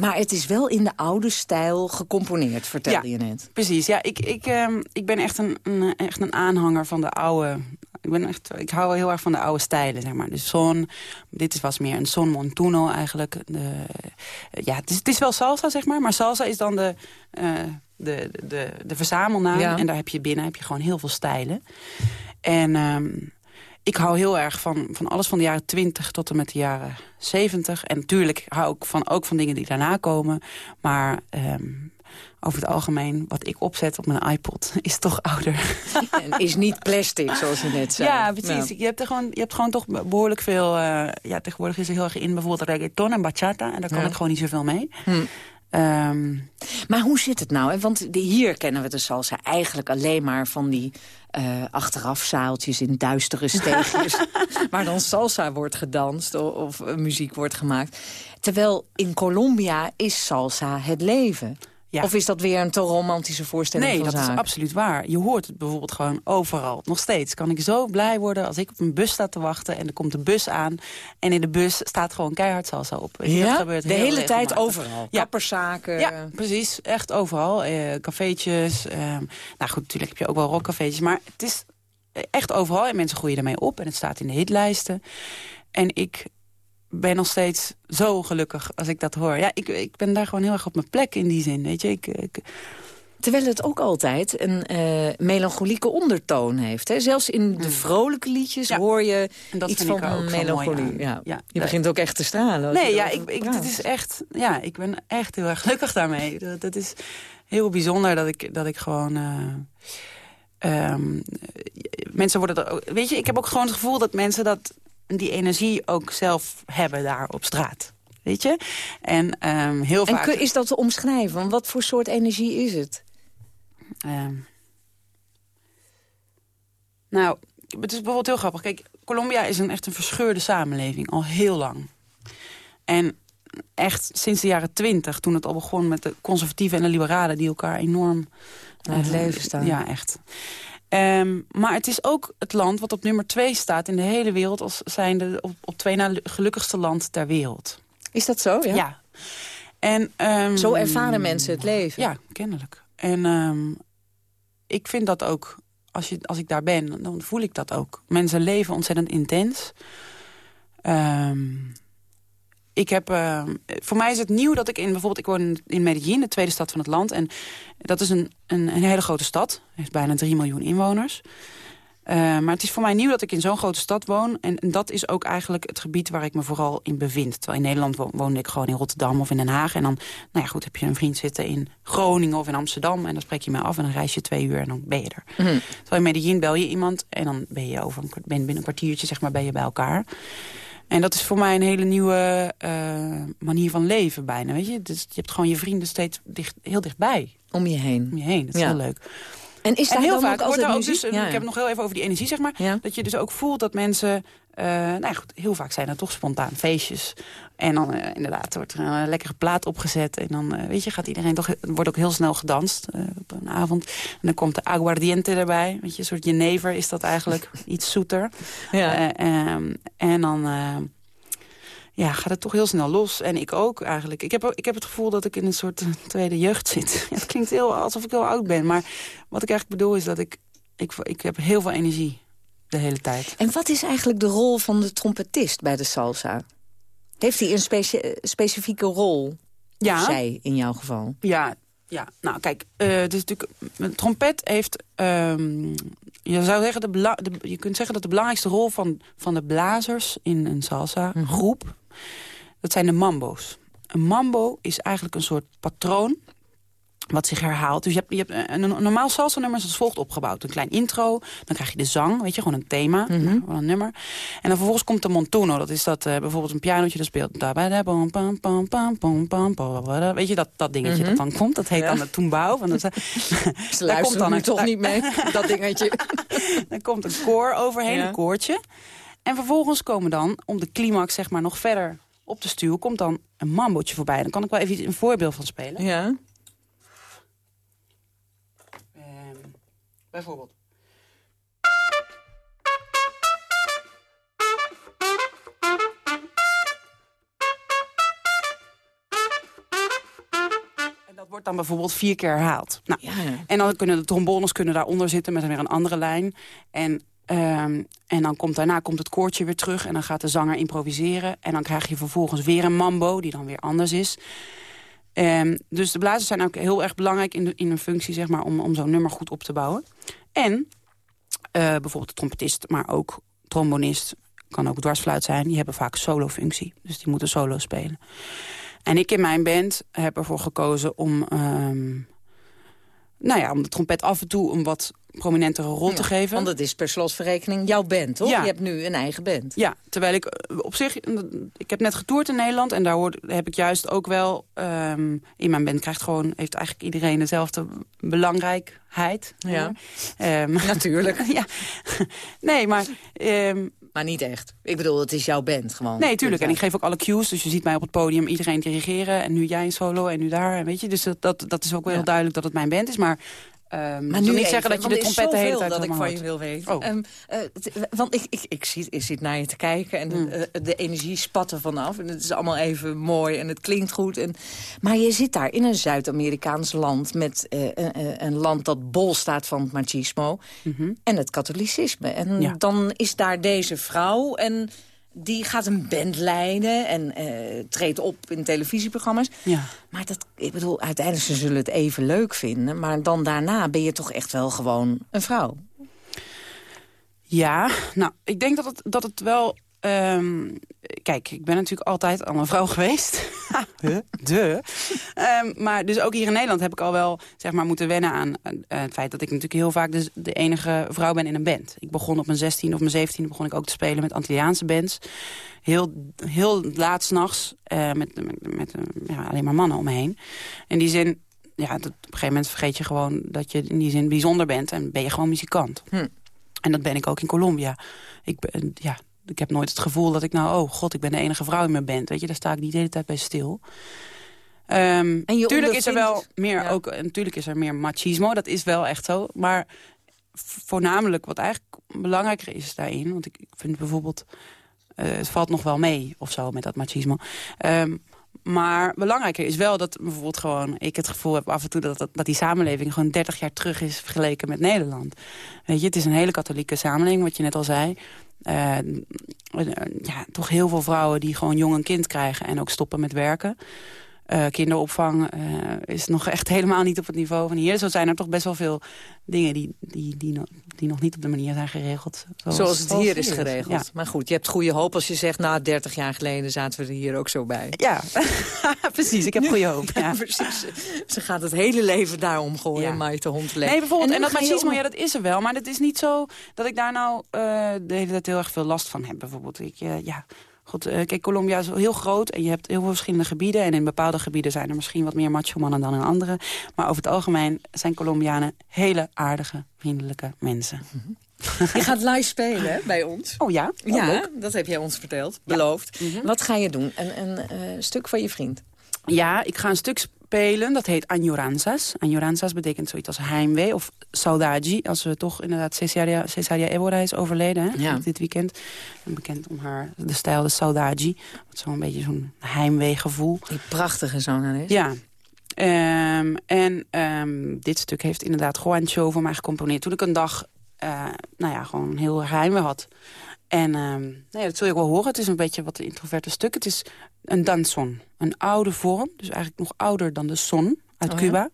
maar het is wel in de oude stijl gecomponeerd, vertelde ja, je net. Precies, ja. Ik, ik, um, ik ben echt een, een, echt een aanhanger van de oude ik, ben echt, ik hou heel erg van de oude stijlen, zeg maar. De son, dit was meer een son montuno eigenlijk. De, ja, het is, het is wel salsa, zeg maar. Maar salsa is dan de, uh, de, de, de verzamelnaam. Ja. En daar heb je binnen heb je gewoon heel veel stijlen. En um, ik hou heel erg van, van alles van de jaren 20 tot en met de jaren 70. En natuurlijk hou ik van, ook van dingen die daarna komen. Maar... Um, over het algemeen, wat ik opzet op mijn iPod, is toch ouder. En is niet plastic, zoals je net zei. Ja, precies. Je, hebt er gewoon, je hebt gewoon toch behoorlijk veel... Uh, ja, tegenwoordig is er heel erg in bijvoorbeeld reggaeton en bachata. En daar kan ja. ik gewoon niet zoveel mee. Hm. Um, maar hoe zit het nou? Want hier kennen we de salsa eigenlijk alleen maar van die uh, achterafzaaltjes in duistere steegjes... waar dan salsa wordt gedanst of, of uh, muziek wordt gemaakt. Terwijl in Colombia is salsa het leven. Ja. Of is dat weer een te romantische voorstelling nee, van dat zaak? is absoluut waar. Je hoort het bijvoorbeeld gewoon overal. Nog steeds kan ik zo blij worden als ik op een bus sta te wachten... en er komt een bus aan en in de bus staat gewoon keihard salsa op. Ja? dat gebeurt de hele regelmatig. tijd overal? Ja. Kapperszaken? Ja, precies. Echt overal. Eh, cafeetjes. Eh, nou goed, natuurlijk heb je ook wel rockcafeetjes. Maar het is echt overal en mensen groeien ermee op. En het staat in de hitlijsten. En ik ben nog steeds zo gelukkig als ik dat hoor. Ja, ik, ik ben daar gewoon heel erg op mijn plek in die zin, weet je. Ik, ik... Terwijl het ook altijd een uh, melancholieke ondertoon heeft. Hè? Zelfs in de vrolijke liedjes ja. hoor je iets van ook melancholie. Ja. Ja. Je begint ook echt te stralen. Nee, ja, ik, ik, dit is echt, ja, ik ben echt heel erg gelukkig daarmee. Dat, dat is heel bijzonder dat ik, dat ik gewoon... Uh, um, mensen worden er ook, weet je, ik heb ook gewoon het gevoel dat mensen dat die energie ook zelf hebben daar op straat. Weet je? En um, heel vaak... En is dat te omschrijven? Wat voor soort energie is het? Um, nou, het is bijvoorbeeld heel grappig. Kijk, Colombia is een echt een verscheurde samenleving. Al heel lang. En echt sinds de jaren twintig, toen het al begon met de conservatieven en de liberalen... die elkaar enorm... Naar het uh, leven staan. Ja, echt. Um, maar het is ook het land wat op nummer twee staat in de hele wereld... als zijnde op, op twee na gelukkigste land ter wereld. Is dat zo? Ja. ja. En, um, zo ervaren mensen het leven? Ja, kennelijk. En um, ik vind dat ook, als, je, als ik daar ben, dan voel ik dat ook. Mensen leven ontzettend intens. Ik heb, uh, voor mij is het nieuw dat ik in, bijvoorbeeld, ik woon in Medellin, de tweede stad van het land. En dat is een, een, een hele grote stad, heeft bijna 3 miljoen inwoners. Uh, maar het is voor mij nieuw dat ik in zo'n grote stad woon. En, en, dat is ook eigenlijk het gebied waar ik me vooral in bevind. Terwijl in Nederland wo woonde ik gewoon in Rotterdam of in Den Haag. En dan nou ja, goed, heb je een vriend zitten in Groningen of in Amsterdam. En dan spreek je mij af en dan reis je twee uur en dan ben je er. Mm -hmm. Terwijl in Medellin bel je iemand en dan ben je over een, ben binnen een kwartiertje zeg maar, ben je bij elkaar. En dat is voor mij een hele nieuwe uh, manier van leven bijna. Weet je? Dus je hebt gewoon je vrienden steeds dicht, heel dichtbij. Om je heen. Om je heen, dat is ja. heel leuk. En is dat en heel dan vaak ook wordt er ook muziek? dus, ja, ik heb het nog heel even over die energie, zeg maar. Ja. Dat je dus ook voelt dat mensen, nou ja, goed, heel vaak zijn er toch spontaan feestjes. En dan uh, inderdaad wordt er een lekkere plaat opgezet. En dan, uh, weet je, gaat iedereen toch, wordt ook heel snel gedanst op een avond. En dan komt de aguardiente erbij. Weet je, een soort jenever is dat eigenlijk, iets zoeter. Ja. Um, en dan ja, gaat het toch heel snel los. En ik ook eigenlijk. Ik heb, ik heb het gevoel dat ik in een soort tweede jeugd zit. Het klinkt heel alsof ik heel oud ben. Maar wat ik eigenlijk bedoel is dat ik... Ik, ik heb heel veel energie de hele tijd. En wat is eigenlijk de rol van de trompetist bij de salsa? Heeft hij een specie specifieke rol? Ja. Zij in jouw geval? Ja, ja. nou kijk, uh, dus natuurlijk, een trompet heeft... Um, je, zou zeggen de, de, je kunt zeggen dat de belangrijkste rol van, van de blazers in een salsa-groep... Mm -hmm. dat zijn de mambo's. Een mambo is eigenlijk een soort patroon wat zich herhaalt. Dus je hebt, je hebt een, een normaal salsa-nummer is als volgt opgebouwd. Een klein intro, dan krijg je de zang, weet je, gewoon een thema, Mhm. mm -hmm. een nummer. En dan vervolgens komt de montuno, dat is dat uh, bijvoorbeeld een pianootje dat speelt. Weet je, dat, dat dingetje Mhm. dat dan komt, dat heet Ja. dan de tumbao. Van Ze luisteren nu toch niet mee, dat dingetje. dan komt een koor overheen, een koortje. En vervolgens komen dan, om de climax zeg maar nog verder op te stuwen... komt dan een mambootje voorbij. Dan kan ik wel even een voorbeeld van spelen. Ja. Bijvoorbeeld. En dat wordt dan bijvoorbeeld vier keer herhaald. Nou, En dan kunnen de trombones kunnen daaronder zitten met weer een andere lijn. En, ehm, en dan komt daarna komt het koortje weer terug en dan gaat de zanger improviseren. En dan krijg je vervolgens weer een mambo die dan weer anders is. Ehm, dus de blazers zijn ook heel erg belangrijk in, in een functie zeg maar, om, om zo'n nummer goed op te bouwen. En eh, bijvoorbeeld de trompetist, maar ook trombonist, kan ook dwarsfluit zijn. Die hebben vaak solo-functie, dus die moeten solo spelen. En ik in mijn band heb ervoor gekozen om, ehm, nou ja, om de trompet af en toe een wat prominentere rol te geven. Want het is per slotverrekening jouw band, toch? Ja. Je hebt nu een eigen band. Ja, terwijl ik eh, op zich... Ik heb net getoerd in Nederland en daar heb ik juist ook wel... ehm, in mijn band krijgt gewoon, heeft eigenlijk iedereen dezelfde belangrijkheid. Ja. Ehm, Natuurlijk. ja. Nee, maar... ehm, Maar niet echt. Ik bedoel, het is jouw band gewoon. Nee, tuurlijk. En ik geef ook alle cues. Dus je ziet mij op het podium iedereen dirigeren. En nu jij een solo en nu daar. Weet je, dus dat, dat, dat is ook wel heel duidelijk dat het mijn band is. Maar, ehm Maar nu niet even, zeggen dat je de trompet de hele tijd dat ik van je wil weten. Oh. Ehm, eh, want ik, ik, ik, zit, ik zit naar je te kijken en Hmm. de, eh, de energie spat er vanaf. En het is allemaal even mooi en het klinkt goed. En, maar je zit daar in een Zuid-Amerikaans land... met eh, een, land dat bol staat van het machismo en het katholicisme. En Mhm. Ja. dan is daar deze vrouw en... Die gaat een band leiden en eh, treedt op in televisieprogramma's. Ja. Maar dat, ik bedoel, uiteindelijk ze zullen het even leuk vinden. Maar dan daarna ben je toch echt wel gewoon een vrouw. Ja, nou, ik denk dat het, dat het wel... ehm, kijk, ik ben natuurlijk altijd al een vrouw geweest. de. Ehm, maar dus ook hier in Nederland heb ik al wel zeg maar, moeten wennen aan eh, het feit... dat ik natuurlijk heel vaak de, de enige vrouw ben in een band. Ik begon op mijn 16 of mijn 17e begon ik ook te spelen met Antilliaanse bands. Heel, heel laat s'nachts uh, met, met, met eh, ja, alleen maar mannen om me heen. In die zin, ja, dat, op een gegeven moment vergeet je gewoon dat je in die zin bijzonder bent... en ben je gewoon muzikant. Hm. En dat ben ik ook in Colombia. Ik, ben, ja, ik heb nooit het gevoel dat ik nou... oh god, ik ben de enige vrouw in mijn band. Weet je, daar sta ik niet de hele tijd bij stil. Um, en je tuurlijk is er wel meer, Ja. ook, natuurlijk is er meer machismo. Dat is wel echt zo. Maar voornamelijk wat eigenlijk belangrijker is daarin... want ik, ik vind bijvoorbeeld... eh, het valt nog wel mee of zo met dat machismo. Ehm, maar belangrijker is wel dat bijvoorbeeld gewoon... ik het gevoel heb af en toe dat, dat, dat die samenleving gewoon 30 jaar terug is vergeleken met Nederland. Weet je, het is een hele katholieke samenleving, wat je net al zei. Eh, ja, toch heel veel vrouwen die gewoon jong een kind krijgen en ook stoppen met werken. Eh, kinderopvang eh, is nog echt helemaal niet op het niveau van hier. Zo zijn er toch best wel veel dingen die, die, die, nog, die nog niet op de manier zijn geregeld. Zoals, het hier is Ja. geregeld. Maar goed, je hebt goede hoop als je zegt... nou, 30 jaar geleden zaten we er hier ook zo bij. Ja, precies. Ik heb goede hoop. Ja. precies. Ze gaat het hele leven daarom gooien, Ja. Maite Hondlee. Nee, bijvoorbeeld, en, dat je om- ja, dat is er wel. Maar het is niet zo dat ik daar nou eh, de hele tijd heel erg veel last van heb. Bijvoorbeeld, ik, ja, goed, eh, kijk, Colombia is heel groot en je hebt heel veel verschillende gebieden. En in bepaalde gebieden zijn er misschien wat meer macho-mannen dan in andere. Maar over het algemeen zijn Colombianen hele aardige, vriendelijke mensen. Je gaat live spelen hè, bij ons. Oh ja? Oh, ja, leuk. dat heb jij ons verteld, beloofd. Wat ga je doen? Een, een eh, stuk van je vriend? Ja, ik ga een stuk spelen. Dat heet Añoranzas. Añoranzas betekent zoiets als heimwee of saudade. Als we toch inderdaad Cesaria, Cesaria Evora is overleden hè, Ja. dit weekend. En bekend om haar de stijl de saudade. Wat zo'n beetje zo'n heimweegevoel. Die prachtige zangeres. Ja. Ehm, en ehm, dit stuk heeft inderdaad Juancho voor mij gecomponeerd. Toen ik een dag, eh, nou ja, gewoon heel heimwee had. En ehm, nou ja, dat zul je ook wel horen. Het is een beetje wat een introverte stuk. Het is een danson. Een oude vorm. Dus eigenlijk nog ouder dan de son uit Oh ja? Cuba.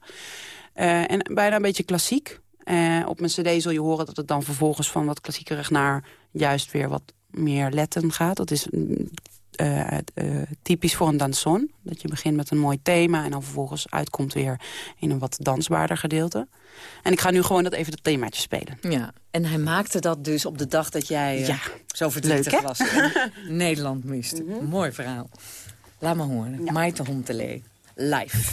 Eh, en bijna een beetje klassiek. Eh, op mijn cd zul je horen dat het dan vervolgens van wat klassiekerig naar juist weer wat meer letten gaat. Dat is eh, eh, typisch voor een danson. Dat je begint met een mooi thema en dan vervolgens uitkomt weer in een wat dansbaarder gedeelte. En ik ga nu gewoon dat even dat themaatje spelen. Ja, en hij maakte dat dus op de dag dat jij eh, Ja. zo verdrietig Leuk, was. Nederland mist. Mooi verhaal. Laat maar horen. Maite Hontelee, live.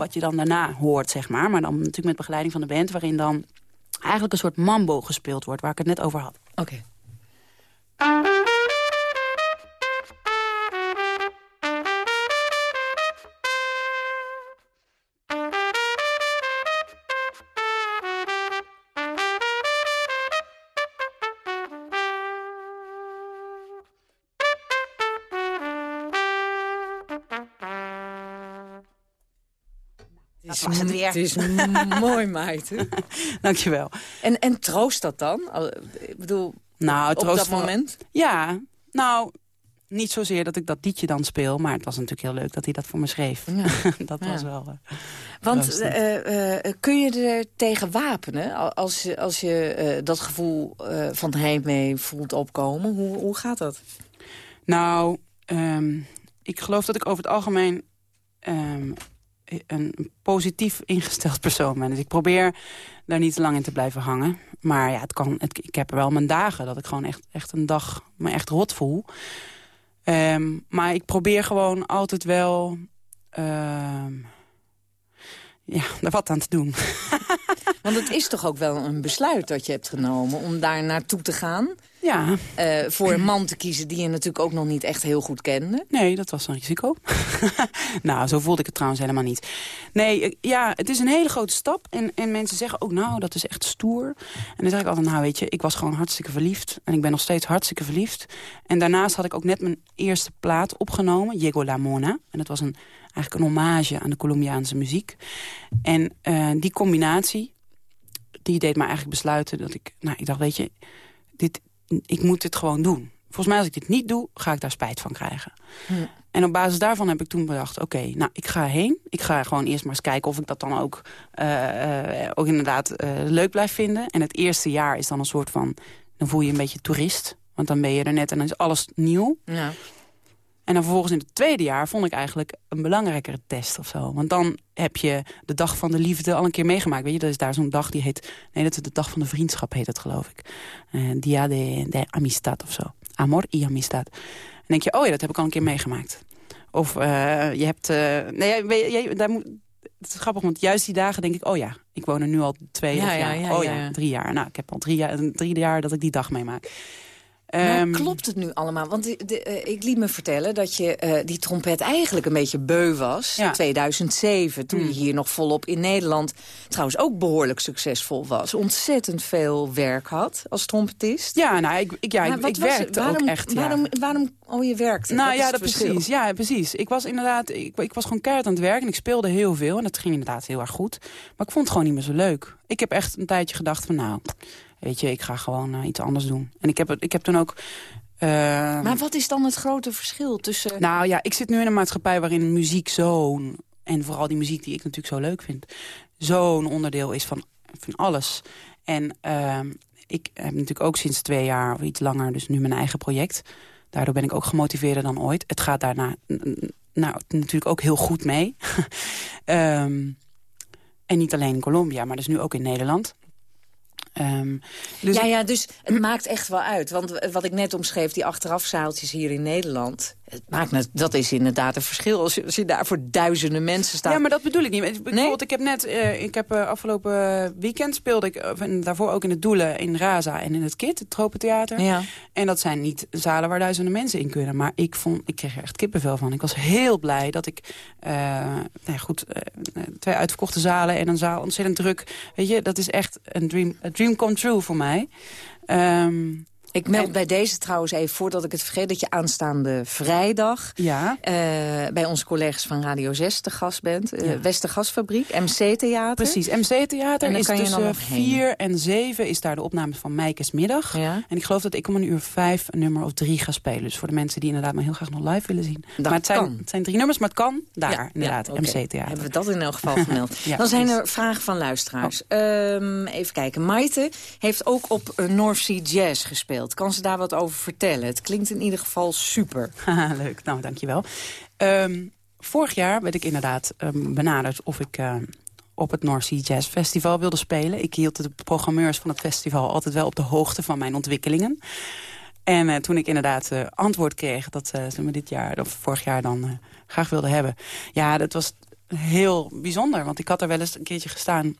Wat je dan daarna hoort, zeg maar. Maar dan natuurlijk met begeleiding van de band... waarin dan eigenlijk een soort mambo gespeeld wordt... waar ik het net over had. Oké. Weer. Het is mooi, Maarten. Dankjewel. En, en troost dat dan? Ik bedoel, Nou, op troost dat wel- moment? Ja, nou, niet zozeer dat ik dat liedje dan speel... maar het was natuurlijk heel leuk dat hij dat voor me schreef. dat was Ja. wel... eh, Want eh, eh, kun je er tegen wapenen al- als, je- als je dat gevoel van heimwee voelt opkomen? Hoe, hoe gaat dat? Nou, ehm, ik geloof dat ik over het algemeen ehm, een positief ingesteld persoon ben. Dus ik probeer daar niet te lang in te blijven hangen. Maar ja, het kan, het, ik heb wel mijn dagen dat ik gewoon echt, echt een dag me echt rot voel. Ehm, maar ik probeer gewoon altijd wel... ehm, ja, er wat aan te doen. Want het is toch ook wel een besluit dat je hebt genomen om daar naartoe te gaan? Ja. Eh, voor een man te kiezen die je natuurlijk ook nog niet echt heel goed kende. Nee, dat was een risico. nou, zo voelde ik het trouwens helemaal niet. Nee, ja, het is een hele grote stap. En, en mensen zeggen ook, nou, dat is echt stoer. En dan zeg ik altijd, nou weet je, ik was gewoon hartstikke verliefd. En ik ben nog steeds hartstikke verliefd. En daarnaast had ik ook net mijn eerste plaat opgenomen, Diego La Mona. En dat was een, eigenlijk een hommage aan de Colombiaanse muziek. En eh, die combinatie, die deed me eigenlijk besluiten dat ik... Nou, ik dacht, weet je, dit, ik moet dit gewoon doen. Volgens mij als ik dit niet doe, ga ik daar spijt van krijgen. En op basis daarvan heb ik toen bedacht, oké, nou, ik ga heen. Ik ga gewoon eerst maar eens kijken of ik dat dan ook, eh, eh, ook inderdaad eh, leuk blijf vinden. En het eerste jaar is dan een soort van, dan voel je een beetje toerist. Want dan ben je er net en dan is alles nieuw. Ja. En dan vervolgens in het tweede jaar vond ik eigenlijk een belangrijkere test of zo. Want dan heb je de dag van de liefde al een keer meegemaakt. Weet je, dat is daar zo'n dag die heet... Nee, dat is de dag van de vriendschap heet het, geloof ik. Eh, Dia de, de Amistad of zo. Amor y Amistad. En denk je, oh ja, dat heb ik al een keer meegemaakt. Of eh, je hebt... eh, nee, je, daar moet, het is grappig, want juist die dagen denk ik... oh ja, ik woon er nu al twee Ja, of ja, jaar. ja, oh ja. drie jaar. Nou, ik heb al drie jaar, drie jaar dat ik die dag meemaak. Maar Ehm, klopt het nu allemaal? Want de, de, eh, ik liet me vertellen dat je eh, die trompet eigenlijk een beetje beu was. Ja. 2007, toen Hmm. je hier nog volop in Nederland... trouwens ook behoorlijk succesvol was. Ontzettend veel werk had als trompetist. Ja, nou, ik, ik, ja, ik, het? werkte waarom, ook echt. ja. Waarom, waarom, oh, je werkte? Nou ja, dat verschil? precies. Ja, precies. Ik was inderdaad, ik, ik was gewoon keihard aan het werk en ik speelde heel veel. En dat ging inderdaad heel erg goed. Maar ik vond het gewoon niet meer zo leuk. Ik heb echt een tijdje gedacht van nou, weet je, ik ga gewoon eh, iets anders doen. En ik heb, ik heb toen ook... eh, Maar wat is dan het grote verschil tussen... nou ja, ik zit nu in een maatschappij waarin muziek zo'n... en vooral die muziek die ik natuurlijk zo leuk vind... zo'n onderdeel is van, van alles. En ehm, ik heb natuurlijk ook sinds twee jaar of iets langer... dus nu mijn eigen project. Daardoor ben ik ook gemotiveerder dan ooit. Het gaat daarna nou, natuurlijk ook heel goed mee. Ehm, en niet alleen in Colombia, maar dus nu ook in Nederland. Dus ja, ja, dus het maakt echt wel uit. Want wat ik net omschreef, die achterafzaaltjes hier in Nederland... Het maakt net, dat is inderdaad een verschil als je, als je daar voor duizenden mensen staat. Ja, maar dat bedoel ik niet. Bijvoorbeeld, ik heb net, eh, ik heb eh, afgelopen weekend speelde ik, en daarvoor ook in het Doelen, in Raza en in het KIT, het Tropentheater. Ja. En dat zijn niet zalen waar duizenden mensen in kunnen. Maar ik vond, ik kreeg er echt kippenvel van. Ik was heel blij dat ik, eh, nou ja, goed, twee uitverkochte zalen en een zaal ontzettend druk. Weet je, dat is echt een dream, a dream come true voor mij. Ehm, Ik meld bij deze trouwens even, voordat ik het vergeet... dat je aanstaande vrijdag ja. eh, bij onze collega's van Radio 6 te gast bent. eh Ja. Westergasfabriek, MC-theater. Precies, MC-theater En dan is kan je tussen dan nog heen. 4 en 7 is daar de opnames van Meikes Middag. Ja. En ik geloof dat ik om een uur vijf een nummer of drie ga spelen. Dus voor de mensen die inderdaad maar heel graag nog live willen zien. Dat maar het zijn, het zijn drie nummers, maar het kan daar Ja, inderdaad, ja, oké. MC-theater. Hebben we dat in elk geval gemeld. Ja, Dan zijn er vragen van luisteraars. Ehm, even kijken. Maite heeft ook op eh, North Sea Jazz gespeeld. Kan ze daar wat over vertellen? Het klinkt in ieder geval super. Leuk, nou dankjewel. Ehm vorig jaar werd ik inderdaad ehm, benaderd of ik... eh, op het North Sea Jazz Festival wilde spelen. Ik hield de programmeurs van het festival altijd wel op de hoogte van mijn ontwikkelingen. En eh, toen ik inderdaad eh, antwoord kreeg dat ze me dit jaar of vorig jaar dan graag wilden hebben. Ja, dat was heel bijzonder. Want ik had er wel eens een keertje gestaan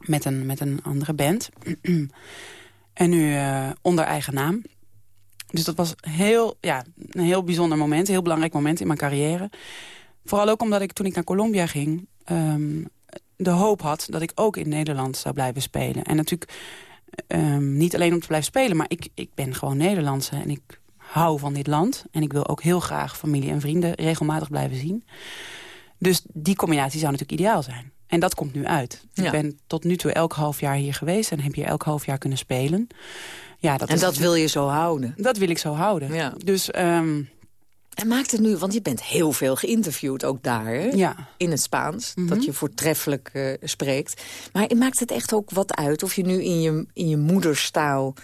met een, met een andere band. en nu uh, onder eigen naam. Dus dat was heel, ja, een heel bijzonder moment. Een heel belangrijk moment in mijn carrière. Vooral ook omdat ik toen ik naar Colombia ging... Um, de hoop had dat ik ook in Nederland zou blijven spelen. En natuurlijk um, niet alleen om te blijven spelen... maar ik, ik ben gewoon Nederlandse en ik hou van dit land. En ik wil ook heel graag familie en vrienden regelmatig blijven zien. Dus die combinatie zou natuurlijk ideaal zijn. En dat komt nu uit. Ik ben tot nu toe elk half jaar hier geweest... en heb hier elk half jaar kunnen spelen. Ja, dat en dat wil je zo houden? Dat wil ik zo houden. Ja. Dus... Um, en maakt het nu, want je bent heel veel geïnterviewd ook daar, hè? Ja. in het Spaans, dat mhm. je voortreffelijk uh, spreekt. Maar maakt het echt ook wat uit of je nu in je, in je moederstaal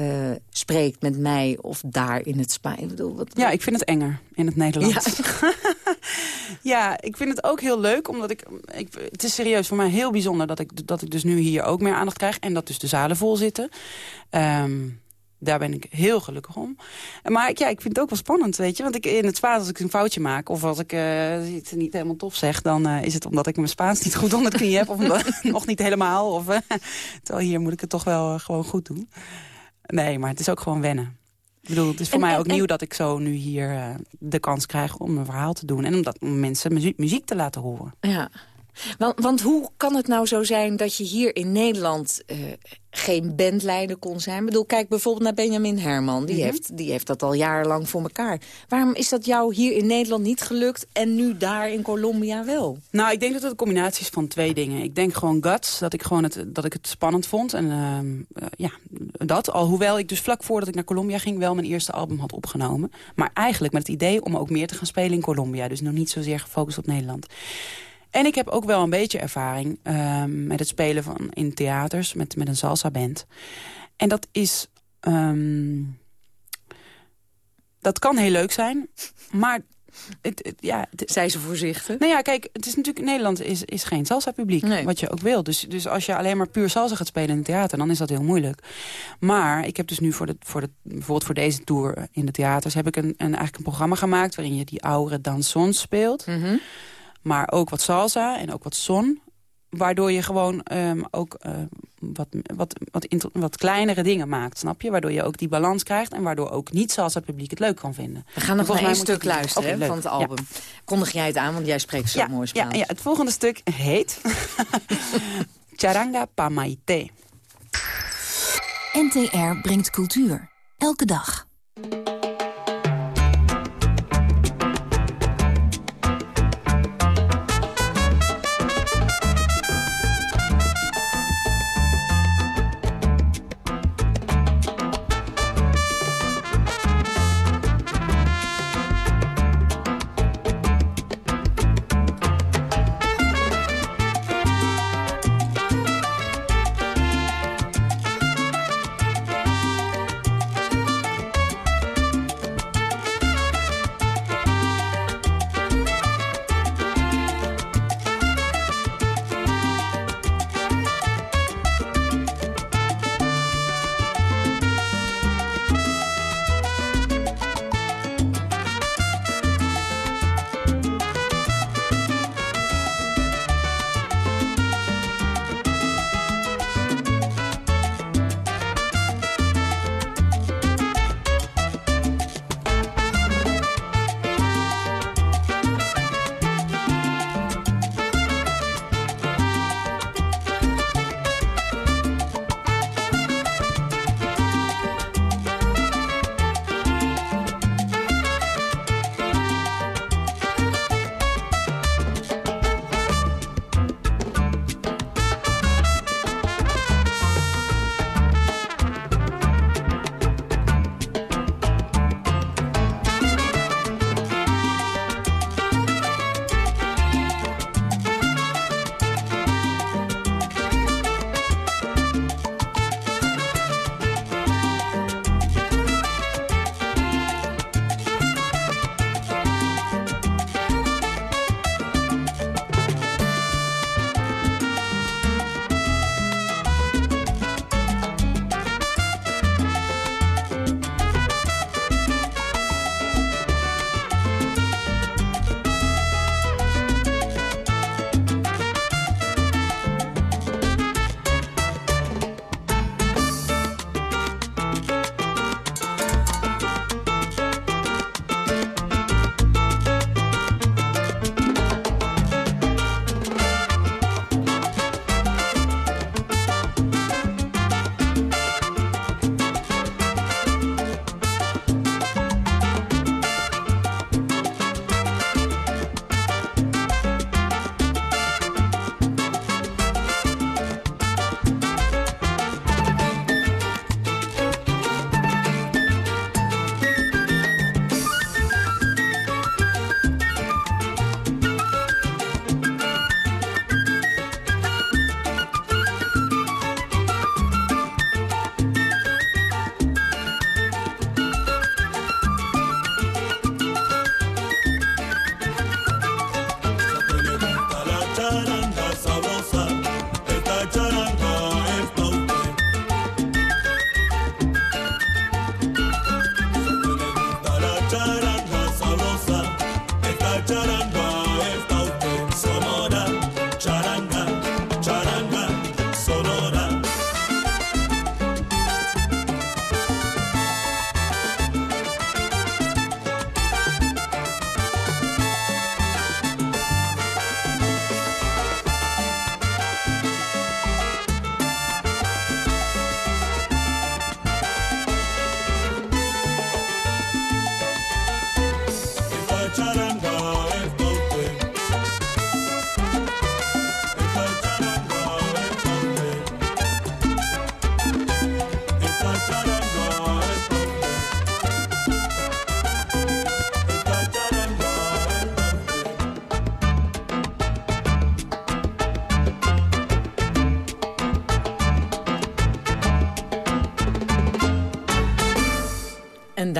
uh, spreekt met mij of daar in het Spaans? Ja, ik vind het enger in het Nederlands. Ja. ja, ik vind het ook heel leuk, omdat ik, ik... Het is serieus voor mij heel bijzonder dat ik, dat ik dus nu hier ook meer aandacht krijg... en dat dus de zalen vol zitten. Um, daar ben ik heel gelukkig om. Maar ja, ik vind het ook wel spannend, weet je. Want ik, in het Spaans, als ik een foutje maak... of als ik uh, iets niet helemaal tof zeg... dan uh, is het omdat ik mijn Spaans niet goed onder de knie heb... of nog niet helemaal. Of, terwijl hier moet ik het toch wel gewoon goed doen. Nee, maar het is ook gewoon wennen. Ik bedoel, het is voor mij ook nieuw dat ik zo nu hier de kans krijg om een verhaal te doen. En om, dat, om mensen muziek, muziek te laten horen. Ja, want, want, hoe kan het nou zo zijn dat je hier in Nederland uh, geen bandleider kon zijn? Ik bedoel, kijk bijvoorbeeld naar Benjamin Herman. Die, mhm. heeft, die heeft dat al jarenlang voor elkaar. Waarom is dat jou hier in Nederland niet gelukt en nu daar in Colombia wel? Nou, ik denk dat het een combinatie is van twee dingen. Ik denk gewoon guts, dat ik, gewoon het, dat ik het spannend vond. En uh, ja, dat. Alhoewel ik dus vlak voordat ik naar Colombia ging... wel mijn eerste album had opgenomen. Maar eigenlijk met het idee om ook meer te gaan spelen in Colombia. Dus nog niet zozeer gefocust op Nederland. En ik heb ook wel een beetje ervaring um, met het spelen van in theaters met, met een salsa band. En dat is... Um, dat kan heel leuk zijn, maar het, het, ja, Zijn ze voorzichtig? Nou ja, kijk, het is natuurlijk Nederland is, is geen salsa-publiek, wat je ook wil. Dus, dus als je alleen maar puur salsa gaat spelen in het theater, dan is dat heel moeilijk. Maar ik heb dus nu voor de, voor de, bijvoorbeeld voor deze tour in de theaters, heb ik een, een, eigenlijk een programma gemaakt waarin je die oude dansons speelt. Mm maar ook wat salsa en ook wat son. Waardoor je gewoon um, ook uh, wat, wat, wat, wat kleinere dingen maakt, snap je? Waardoor je ook die balans krijgt en waardoor ook niet salsa publiek het leuk kan vinden. We gaan nog naar een stuk luisteren okay, van het album. Ja. Kondig jij het aan, want jij spreekt zo ja, mooi Spaans. Ja, ja, het volgende stuk heet Charanga Pamaite. NTR brengt cultuur. Elke dag.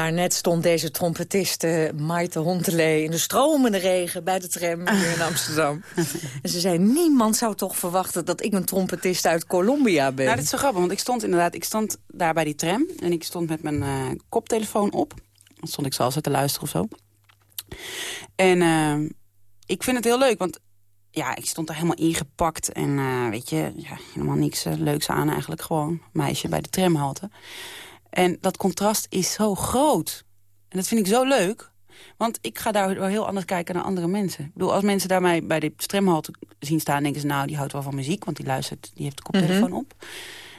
Daarnet stond deze trompetist uh, Maite Hontelee in de stromende regen bij de tram hier in Amsterdam. en ze zei, niemand zou toch verwachten dat ik een trompetist uit Colombia ben. Nou, dat is zo grappig, want ik stond inderdaad ik stond daar bij die tram... en ik stond met mijn eh, koptelefoon op. Dan stond ik salsa te luisteren of zo. En eh, ik vind het heel leuk, want ja, ik stond daar helemaal ingepakt. En eh, weet je, ja, helemaal niks leuks aan eigenlijk. Gewoon meisje bij de tramhalte. En dat contrast is zo groot. En dat vind ik zo leuk. Want ik ga daar heel anders kijken naar andere mensen. Ik bedoel, als mensen daar mij bij de tramhalte zien staan... denken ze, nou, die houdt wel van muziek, want die luistert, die heeft de koptelefoon Mhm. op.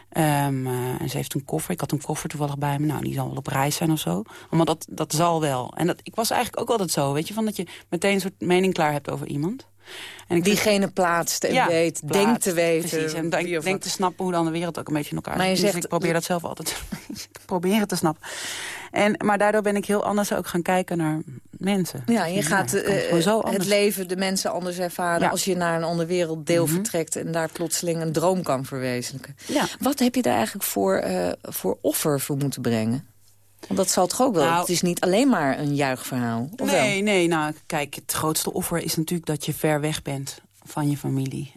Ehm, eh, en ze heeft een koffer. Ik had een koffer toevallig bij me. Nou, die zal wel op reis zijn of zo. Maar dat, dat zal wel. En dat, ik was eigenlijk ook altijd zo, weet je... van dat je meteen een soort mening klaar hebt over iemand. En ik vind- Diegene plaatst en Ja, weet, plaatst, denkt te weten. Precies, en denk, wie of denk wat. te snappen hoe dan de wereld ook een beetje in elkaar Maar je zit. Dus zegt- ik probeer dat zelf altijd. ik probeer het te snappen. En, maar daardoor ben ik heel anders ook gaan kijken naar mensen. Ja, je gaat eh, het leven, de mensen anders ervaren... Ja. als je naar een ander werelddeel Mhm. vertrekt... en daar plotseling een droom kan verwezenlijken. Ja. Wat heb je daar eigenlijk voor, eh, voor offer voor moeten brengen? Want dat zal toch ook wel... Nou- het is niet alleen maar een juichverhaal, of wel? Nee, nee, nou kijk, het grootste offer is natuurlijk dat je ver weg bent van je familie.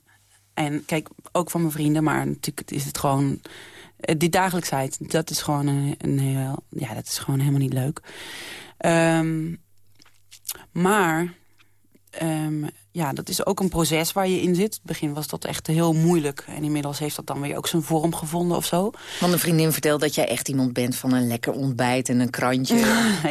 En kijk, ook van mijn vrienden, maar natuurlijk is het gewoon... eh, Die dagelijksheid, dat is gewoon een, een heel... Ja, dat is gewoon helemaal niet leuk. Ehm, maar... ehm, ja, dat is ook een proces waar je in zit. In het begin was dat echt heel moeilijk. En inmiddels heeft dat dan weer ook zijn vorm gevonden of zo. Want een vriendin vertelt dat jij echt iemand bent van een lekker ontbijt en een krantje.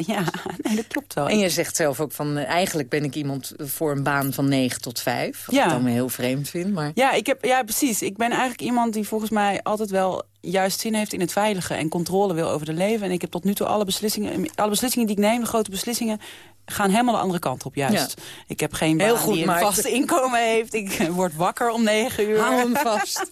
ja, nee, dat klopt wel. En je zegt zelf ook van, eh, eigenlijk ben ik iemand voor een baan van 9 tot 5. Wat Ja. ik dan weer heel vreemd vind, maar... Ja, ik heb, ja, precies. Ik ben eigenlijk iemand die volgens mij altijd wel juist zin heeft in het veilige en controle wil over de leven. En ik heb tot nu toe alle beslissingen, alle beslissingen die ik neem, de grote beslissingen, gaan helemaal de andere kant op, juist. Ik heb geen Heel baan goed, die een vast inkomen heeft. Ik word wakker om negen uur. Hou hem vast.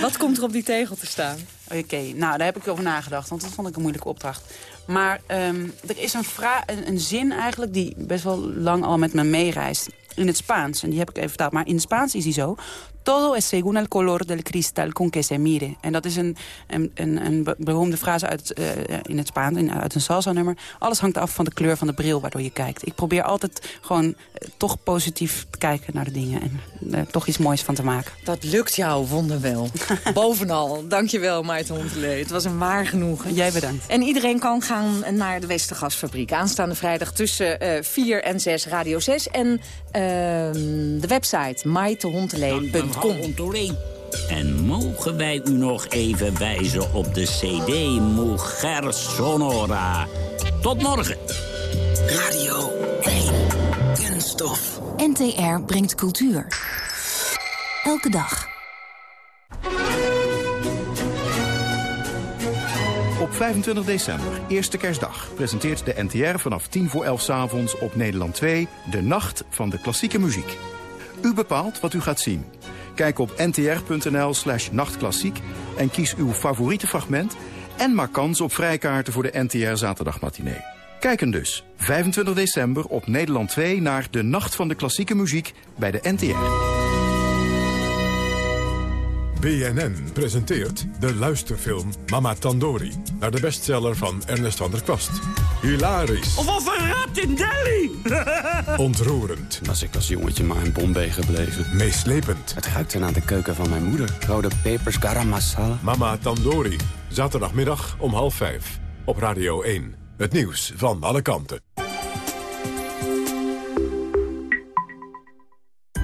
Wat komt er op die tegel te staan? Oké, nou, daar heb ik over nagedacht, want dat vond ik een moeilijke opdracht. Maar ehm, er is een, vra een, een zin eigenlijk die best wel lang al met me meereist. In het Spaans, en die heb ik even vertaald. Maar in het Spaans is die zo. Todo es según el color del cristal con que se mire. En dat is een, een, een, een be- beroemde frase uit, eh, in het Spaans, in- uit een salsa-nummer. Alles hangt af van de kleur van de bril waardoor je kijkt. Ik probeer altijd gewoon eh, toch positief te kijken naar de dingen. En er toch iets moois van te maken. Dat lukt jou wonderwel. Bovenal. Dankjewel, Maarten Hontelee. Het was een waar genoegen. Jij bedankt. En iedereen kan gaan naar de Westergasfabriek. Aanstaande vrijdag tussen eh 4 en 6, Radio 6. En de website Ontolee. En mogen wij u nog even wijzen op de CD Mujer Sonora. Tot morgen. Radio 1. Kunststof. NTR brengt cultuur. Elke dag. Op 25 december, eerste kerstdag, presenteert de NTR vanaf 10 voor 11 's avonds op Nederland 2 de Nacht van de Klassieke Muziek. U bepaalt wat u gaat zien. Kijk op ntr.nl slash nachtklassiek en kies uw favoriete fragment... en maak kans op vrijkaarten voor de NTR Zaterdagmatinee. Kijken dus, 25 december op Nederland 2 naar de Nacht van de Klassieke Muziek bij de NTR. BNN presenteert de luisterfilm Mama Tandori... naar de bestseller van Ernest van der Kwast. Hilarisch, Of een rat in Delhi! ontroerend, Was ik als jongetje maar in Bombay gebleven. meeslepend. Het ruikt er naar de keuken van mijn moeder. Rode pepers, garam masala. Mama Tandori, zaterdagmiddag om half vijf. Op Radio 1. Het nieuws van alle kanten.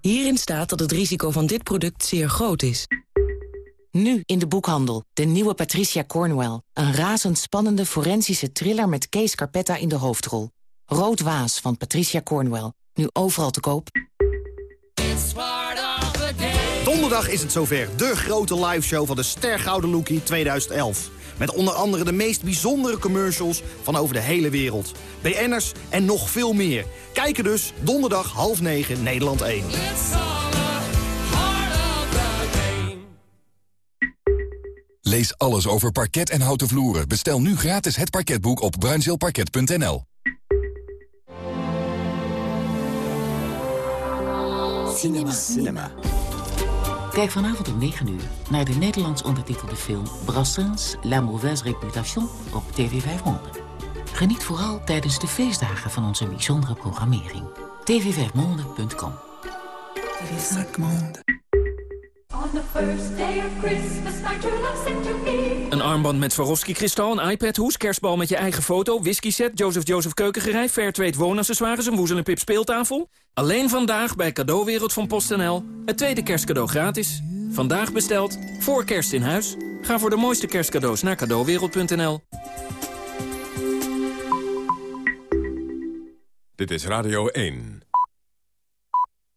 Hierin staat dat het risico van dit product zeer groot is. Nu in de boekhandel. De nieuwe Patricia Cornwell. Een razendspannende forensische thriller met Kees Carpetta in de hoofdrol. Rood Waas van Patricia Cornwell. Nu overal te koop. Donderdag is het zover. De grote liveshow van de Stergouden Lookie 2011. Met onder andere de meest bijzondere commercials van over de hele wereld. BN'ers en nog veel meer. Kijken dus donderdag half negen Nederland 1. Lees alles over parket en houten vloeren. Bestel nu gratis het parketboek op bruinzeelparket.nl. Cinema. Cinema. Kijk vanavond om 9 uur naar de Nederlands ondertitelde film... Brassens, La Mauvaise Réputation op TV 500. Geniet vooral tijdens de feestdagen van onze bijzondere programmering. tv5monde.com Een armband met Swarovski-kristal, een iPad-hoes, kerstbal met je eigen foto... whisky-set, Joseph Joseph keukengerei, Fairtrade woonaccessoires... een woezel en pip speeltafel. Alleen vandaag bij Cadeauwereld van PostNL. Het tweede kerstcadeau gratis. Vandaag besteld, voor kerst in huis. Ga voor de mooiste kerstcadeaus naar cadeauwereld.nl. Dit is Radio 1.